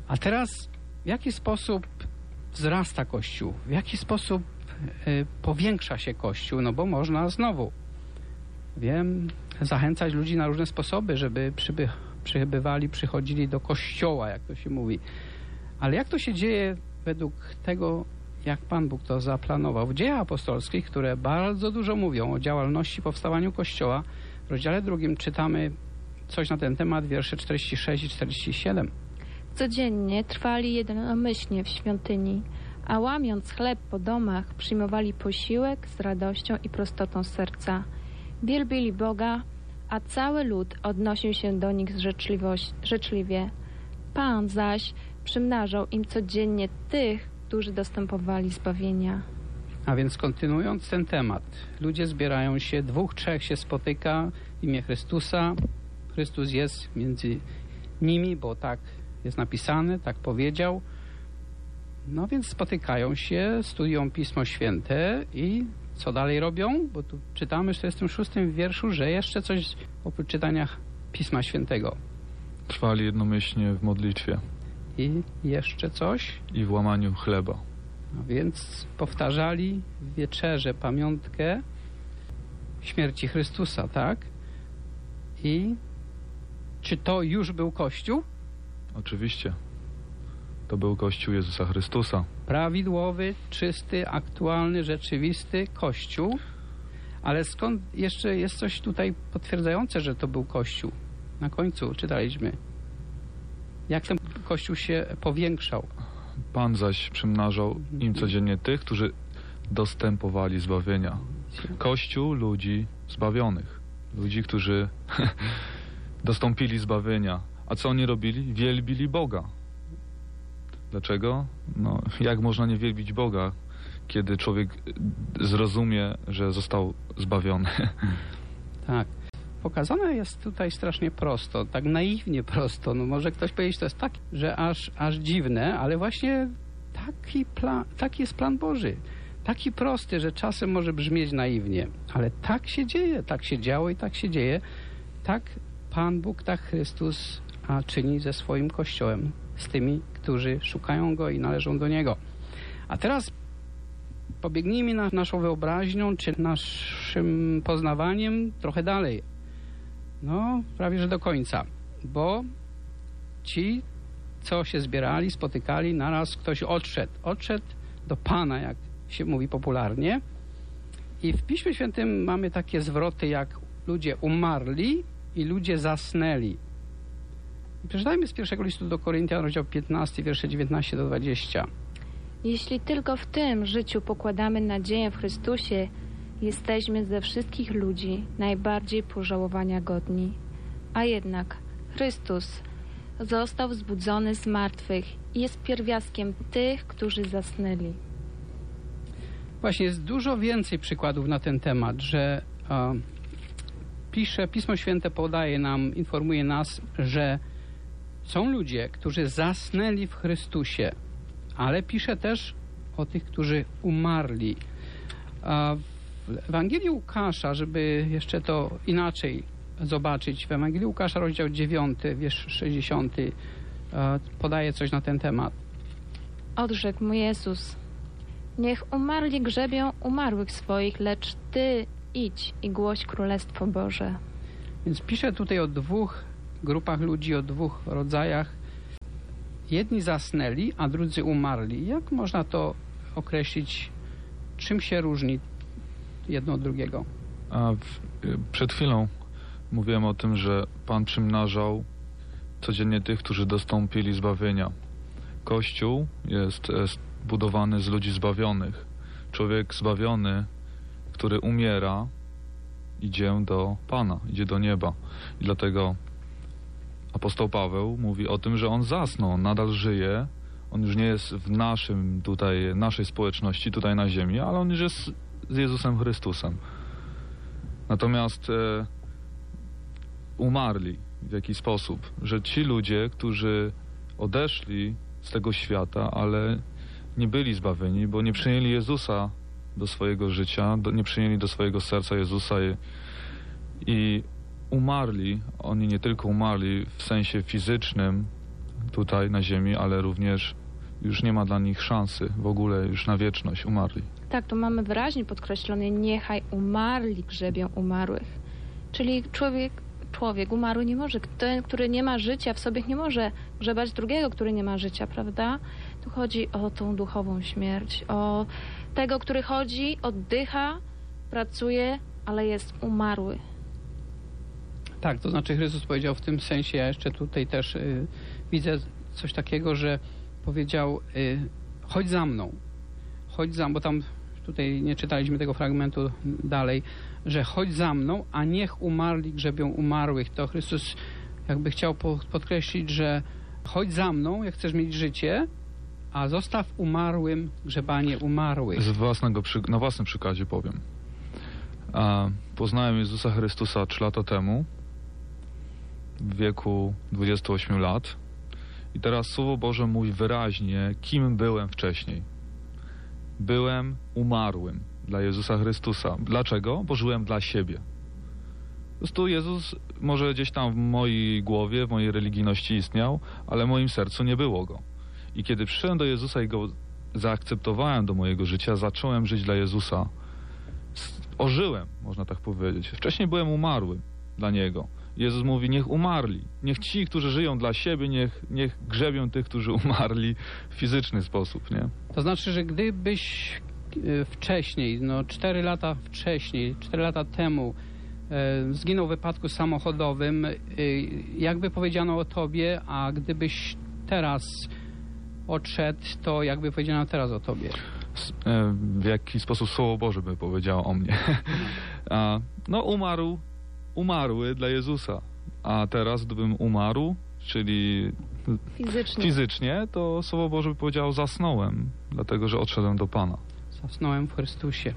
A teraz w jaki sposób wzrasta Kościół? W jaki sposób y, powiększa się Kościół? No bo można znowu, wiem, zachęcać ludzi na różne sposoby, żeby przyby, przybywali, przychodzili do Kościoła, jak to się mówi. Ale jak to się dzieje według tego, jak Pan Bóg to zaplanował? W dziejach apostolskich, które bardzo dużo mówią o działalności, powstawaniu Kościoła, w rozdziale drugim czytamy coś na ten temat, wiersze 46 i 47. Codziennie trwali jednomyślnie w świątyni, a łamiąc chleb po domach, przyjmowali posiłek z radością i prostotą serca. Wielbili Boga, a cały lud odnosił się do nich życzliwie. Pan zaś przymnażał im codziennie tych, którzy dostępowali zbawienia. A więc kontynuując ten temat, ludzie zbierają się, dwóch, trzech się spotyka w imię Chrystusa. Chrystus jest między nimi, bo tak jest napisane, tak powiedział. No więc spotykają się, studiują Pismo Święte i co dalej robią? Bo tu czytamy w 46 wierszu, że jeszcze coś oprócz czytania Pisma Świętego. Trwali jednomyślnie w modlitwie I jeszcze coś? i w łamaniu chleba. No więc powtarzali w wieczerze pamiątkę śmierci Chrystusa, tak? I czy to już był Kościół? Oczywiście. To był Kościół Jezusa Chrystusa. Prawidłowy, czysty, aktualny, rzeczywisty Kościół. Ale skąd jeszcze jest coś tutaj potwierdzające, że to był Kościół? Na końcu czytaliśmy. Jak ten Kościół się powiększał? Pan zaś przymnażał im codziennie tych, którzy dostępowali zbawienia. Kościół ludzi zbawionych. Ludzi, którzy dostąpili zbawienia. A co oni robili? Wielbili Boga. Dlaczego? No, jak można nie wielbić Boga, kiedy człowiek zrozumie, że został zbawiony? Tak. Pokazane jest tutaj strasznie prosto, tak naiwnie prosto. No może ktoś powiedzieć, to jest tak, że aż, aż dziwne, ale właśnie taki, taki jest plan Boży. Taki prosty, że czasem może brzmieć naiwnie, ale tak się dzieje, tak się działo i tak się dzieje. Tak Pan Bóg, tak Chrystus a czyni ze swoim Kościołem, z tymi, którzy szukają Go i należą do Niego. A teraz pobiegnijmy na naszą wyobraźnią, czy naszym poznawaniem trochę dalej. No, prawie że do końca, bo ci, co się zbierali, spotykali, naraz ktoś odszedł. Odszedł do Pana, jak się mówi popularnie. I w Piśmie Świętym mamy takie zwroty, jak ludzie umarli i ludzie zasnęli. Przeczytajmy z pierwszego listu do Koryntian, rozdział 15, wiersze 19 do 20. Jeśli tylko w tym życiu pokładamy nadzieję w Chrystusie, jesteśmy ze wszystkich ludzi najbardziej pożałowania godni. A jednak Chrystus został wzbudzony z martwych i jest pierwiastkiem tych, którzy zasnęli. Właśnie jest dużo więcej przykładów na ten temat, że e, pisze, Pismo Święte podaje nam, informuje nas, że są ludzie, którzy zasnęli w Chrystusie, ale pisze też o tych, którzy umarli. A w Ewangelii Łukasza, żeby jeszcze to inaczej zobaczyć, w Ewangelii Łukasza, rozdział 9, wiersz 60, e, podaje coś na ten temat. Odrzekł mu Jezus: Niech umarli grzebią umarłych swoich, lecz ty idź i głoś Królestwo Boże. Więc pisze tutaj o dwóch grupach ludzi, o dwóch rodzajach. Jedni zasnęli, a drudzy umarli. Jak można to określić? Czym się różni jedno od drugiego? A w, przed chwilą mówiłem o tym, że Pan przymnażał codziennie tych, którzy dostąpili zbawienia. Kościół jest, jest budowany z ludzi zbawionych. Człowiek zbawiony, który umiera, idzie do Pana, idzie do nieba. I dlatego apostoł Paweł mówi o tym, że on zasnął, on nadal żyje. On już nie jest w naszym tutaj, naszej społeczności tutaj na ziemi, ale on już jest z Jezusem Chrystusem. Natomiast e, umarli w jaki sposób? Że ci ludzie, którzy odeszli z tego świata, ale nie byli zbawieni, bo nie przyjęli Jezusa do swojego życia, do, nie przyjęli do swojego serca Jezusa i umarli. Oni nie tylko umarli w sensie fizycznym, tutaj na ziemi, ale również już nie ma dla nich szansy w ogóle już na wieczność, umarli. Tak, tu mamy wyraźnie podkreślone, niechaj umarli grzebią umarłych. Czyli człowiek, człowiek umarły nie może, ten, który nie ma życia w sobie, nie może grzebać drugiego, który nie ma życia, prawda? Tu chodzi o tą duchową śmierć, o tego, który chodzi, oddycha, pracuje, ale jest umarły. Tak, to znaczy Chrystus powiedział w tym sensie, ja jeszcze tutaj też y, widzę coś takiego, że powiedział y, chodź za mną, chodź za mną, bo tam tutaj nie czytaliśmy tego fragmentu dalej, że chodź za mną, a niech umarli grzebią umarłych. To Chrystus jakby chciał po, podkreślić, że chodź za mną, jak chcesz mieć życie, a zostaw umarłym grzebanie umarłych. Z własnego, na własnym przykładzie powiem. Poznałem Jezusa Chrystusa 3 lata temu, w wieku 28 lat. I teraz Słowo Boże mówi wyraźnie, kim byłem wcześniej. Byłem umarłym dla Jezusa Chrystusa. Dlaczego? Bo żyłem dla siebie. Po prostu Jezus może gdzieś tam w mojej głowie, w mojej religijności istniał, ale w moim sercu nie było Go. I kiedy przyszedłem do Jezusa i Go zaakceptowałem do mojego życia, zacząłem żyć dla Jezusa. Ożyłem, można tak powiedzieć. Wcześniej byłem umarły dla Niego. Jezus mówi, niech umarli. Niech ci, którzy żyją dla siebie, niech, niech grzebią tych, którzy umarli w fizyczny sposób, nie? To znaczy, że gdybyś e, wcześniej, no 4 lata wcześniej, 4 lata temu e, zginął w wypadku samochodowym, e, jakby powiedziano o tobie, a gdybyś teraz odszedł, to jakby powiedziano teraz o tobie. W jaki sposób Słowo Boże by powiedziało o mnie. No umarł, umarły dla Jezusa. A teraz, gdybym umarł, czyli Fizycznie. fizycznie, to Słowo Boże by powiedziało zasnąłem, dlatego że odszedłem do Pana. Zasnąłem w Chrystusie.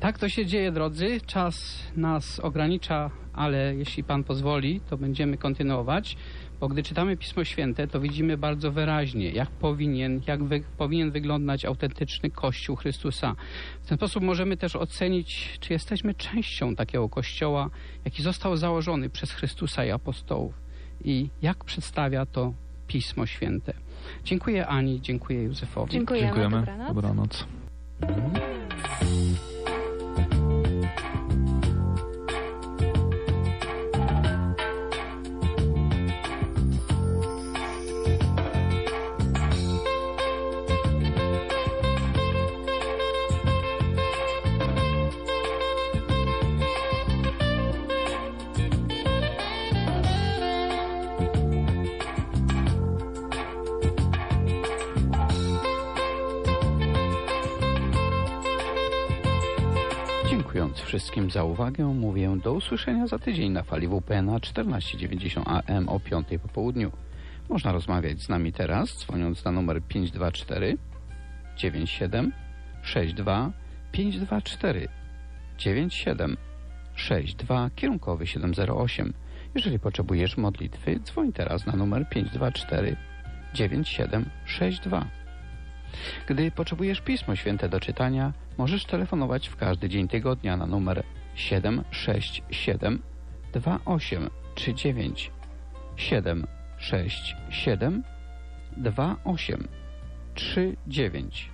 Tak to się dzieje, drodzy. Czas nas ogranicza, ale jeśli Pan pozwoli, to będziemy kontynuować, bo gdy czytamy Pismo Święte, to widzimy bardzo wyraźnie, jak powinien, jak wy, powinien wyglądać autentyczny Kościół Chrystusa. W ten sposób możemy też ocenić, czy jesteśmy częścią takiego Kościoła, jaki został założony przez Chrystusa i apostołów i jak przedstawia to Pismo Święte. Dziękuję Ani, dziękuję Józefowi. Dziękujemy. Dziękujemy. Dobranoc. Dobranoc. Wszystkim za uwagę, mówię do usłyszenia za tydzień na fali WP na 1490 AM o 5 po południu. Można rozmawiać z nami teraz, dzwoniąc na numer 524 97 62 524 97 62 kierunkowy 708. Jeżeli potrzebujesz modlitwy, dzwoń teraz na numer 524 9762. Gdy potrzebujesz Pismo Święte do czytania, możesz telefonować w każdy dzień tygodnia na numer 767 2839 767 2839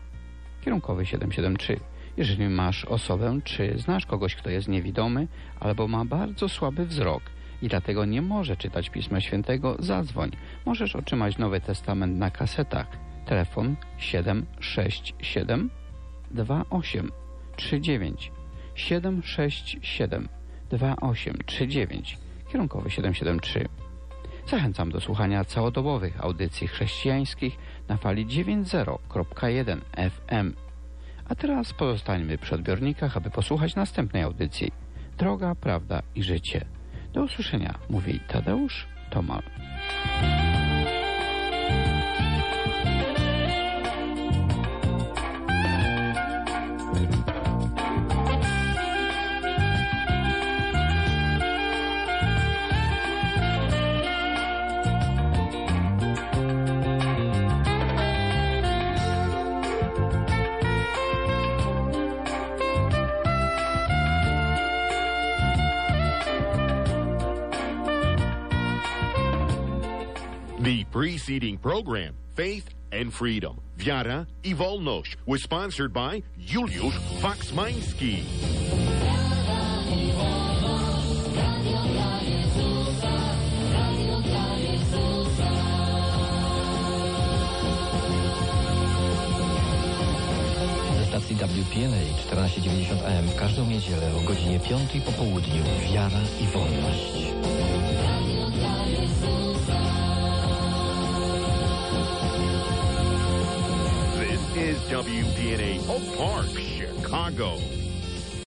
kierunkowy 773. Jeżeli masz osobę, czy znasz kogoś, kto jest niewidomy albo ma bardzo słaby wzrok i dlatego nie może czytać Pisma Świętego, zadzwoń. Możesz otrzymać Nowy Testament na kasetach. Telefon 767 2839 767 2839 kierunkowy 773. Zachęcam do słuchania całodobowych audycji chrześcijańskich na fali 90.1 FM. A teraz pozostańmy przy odbiornikach, aby posłuchać następnej audycji. Droga, prawda i życie. Do usłyszenia, mówi Tadeusz Tomal. Preceding program, Faith and Freedom, Wiara i Wolność, was sponsored by Juliusz Waksmański. Stacji WPNA 1490 AM w każdą niedzielę o godzinie 5 po południu Wiara i Wolność. Is WPNA Oak Park, Chicago.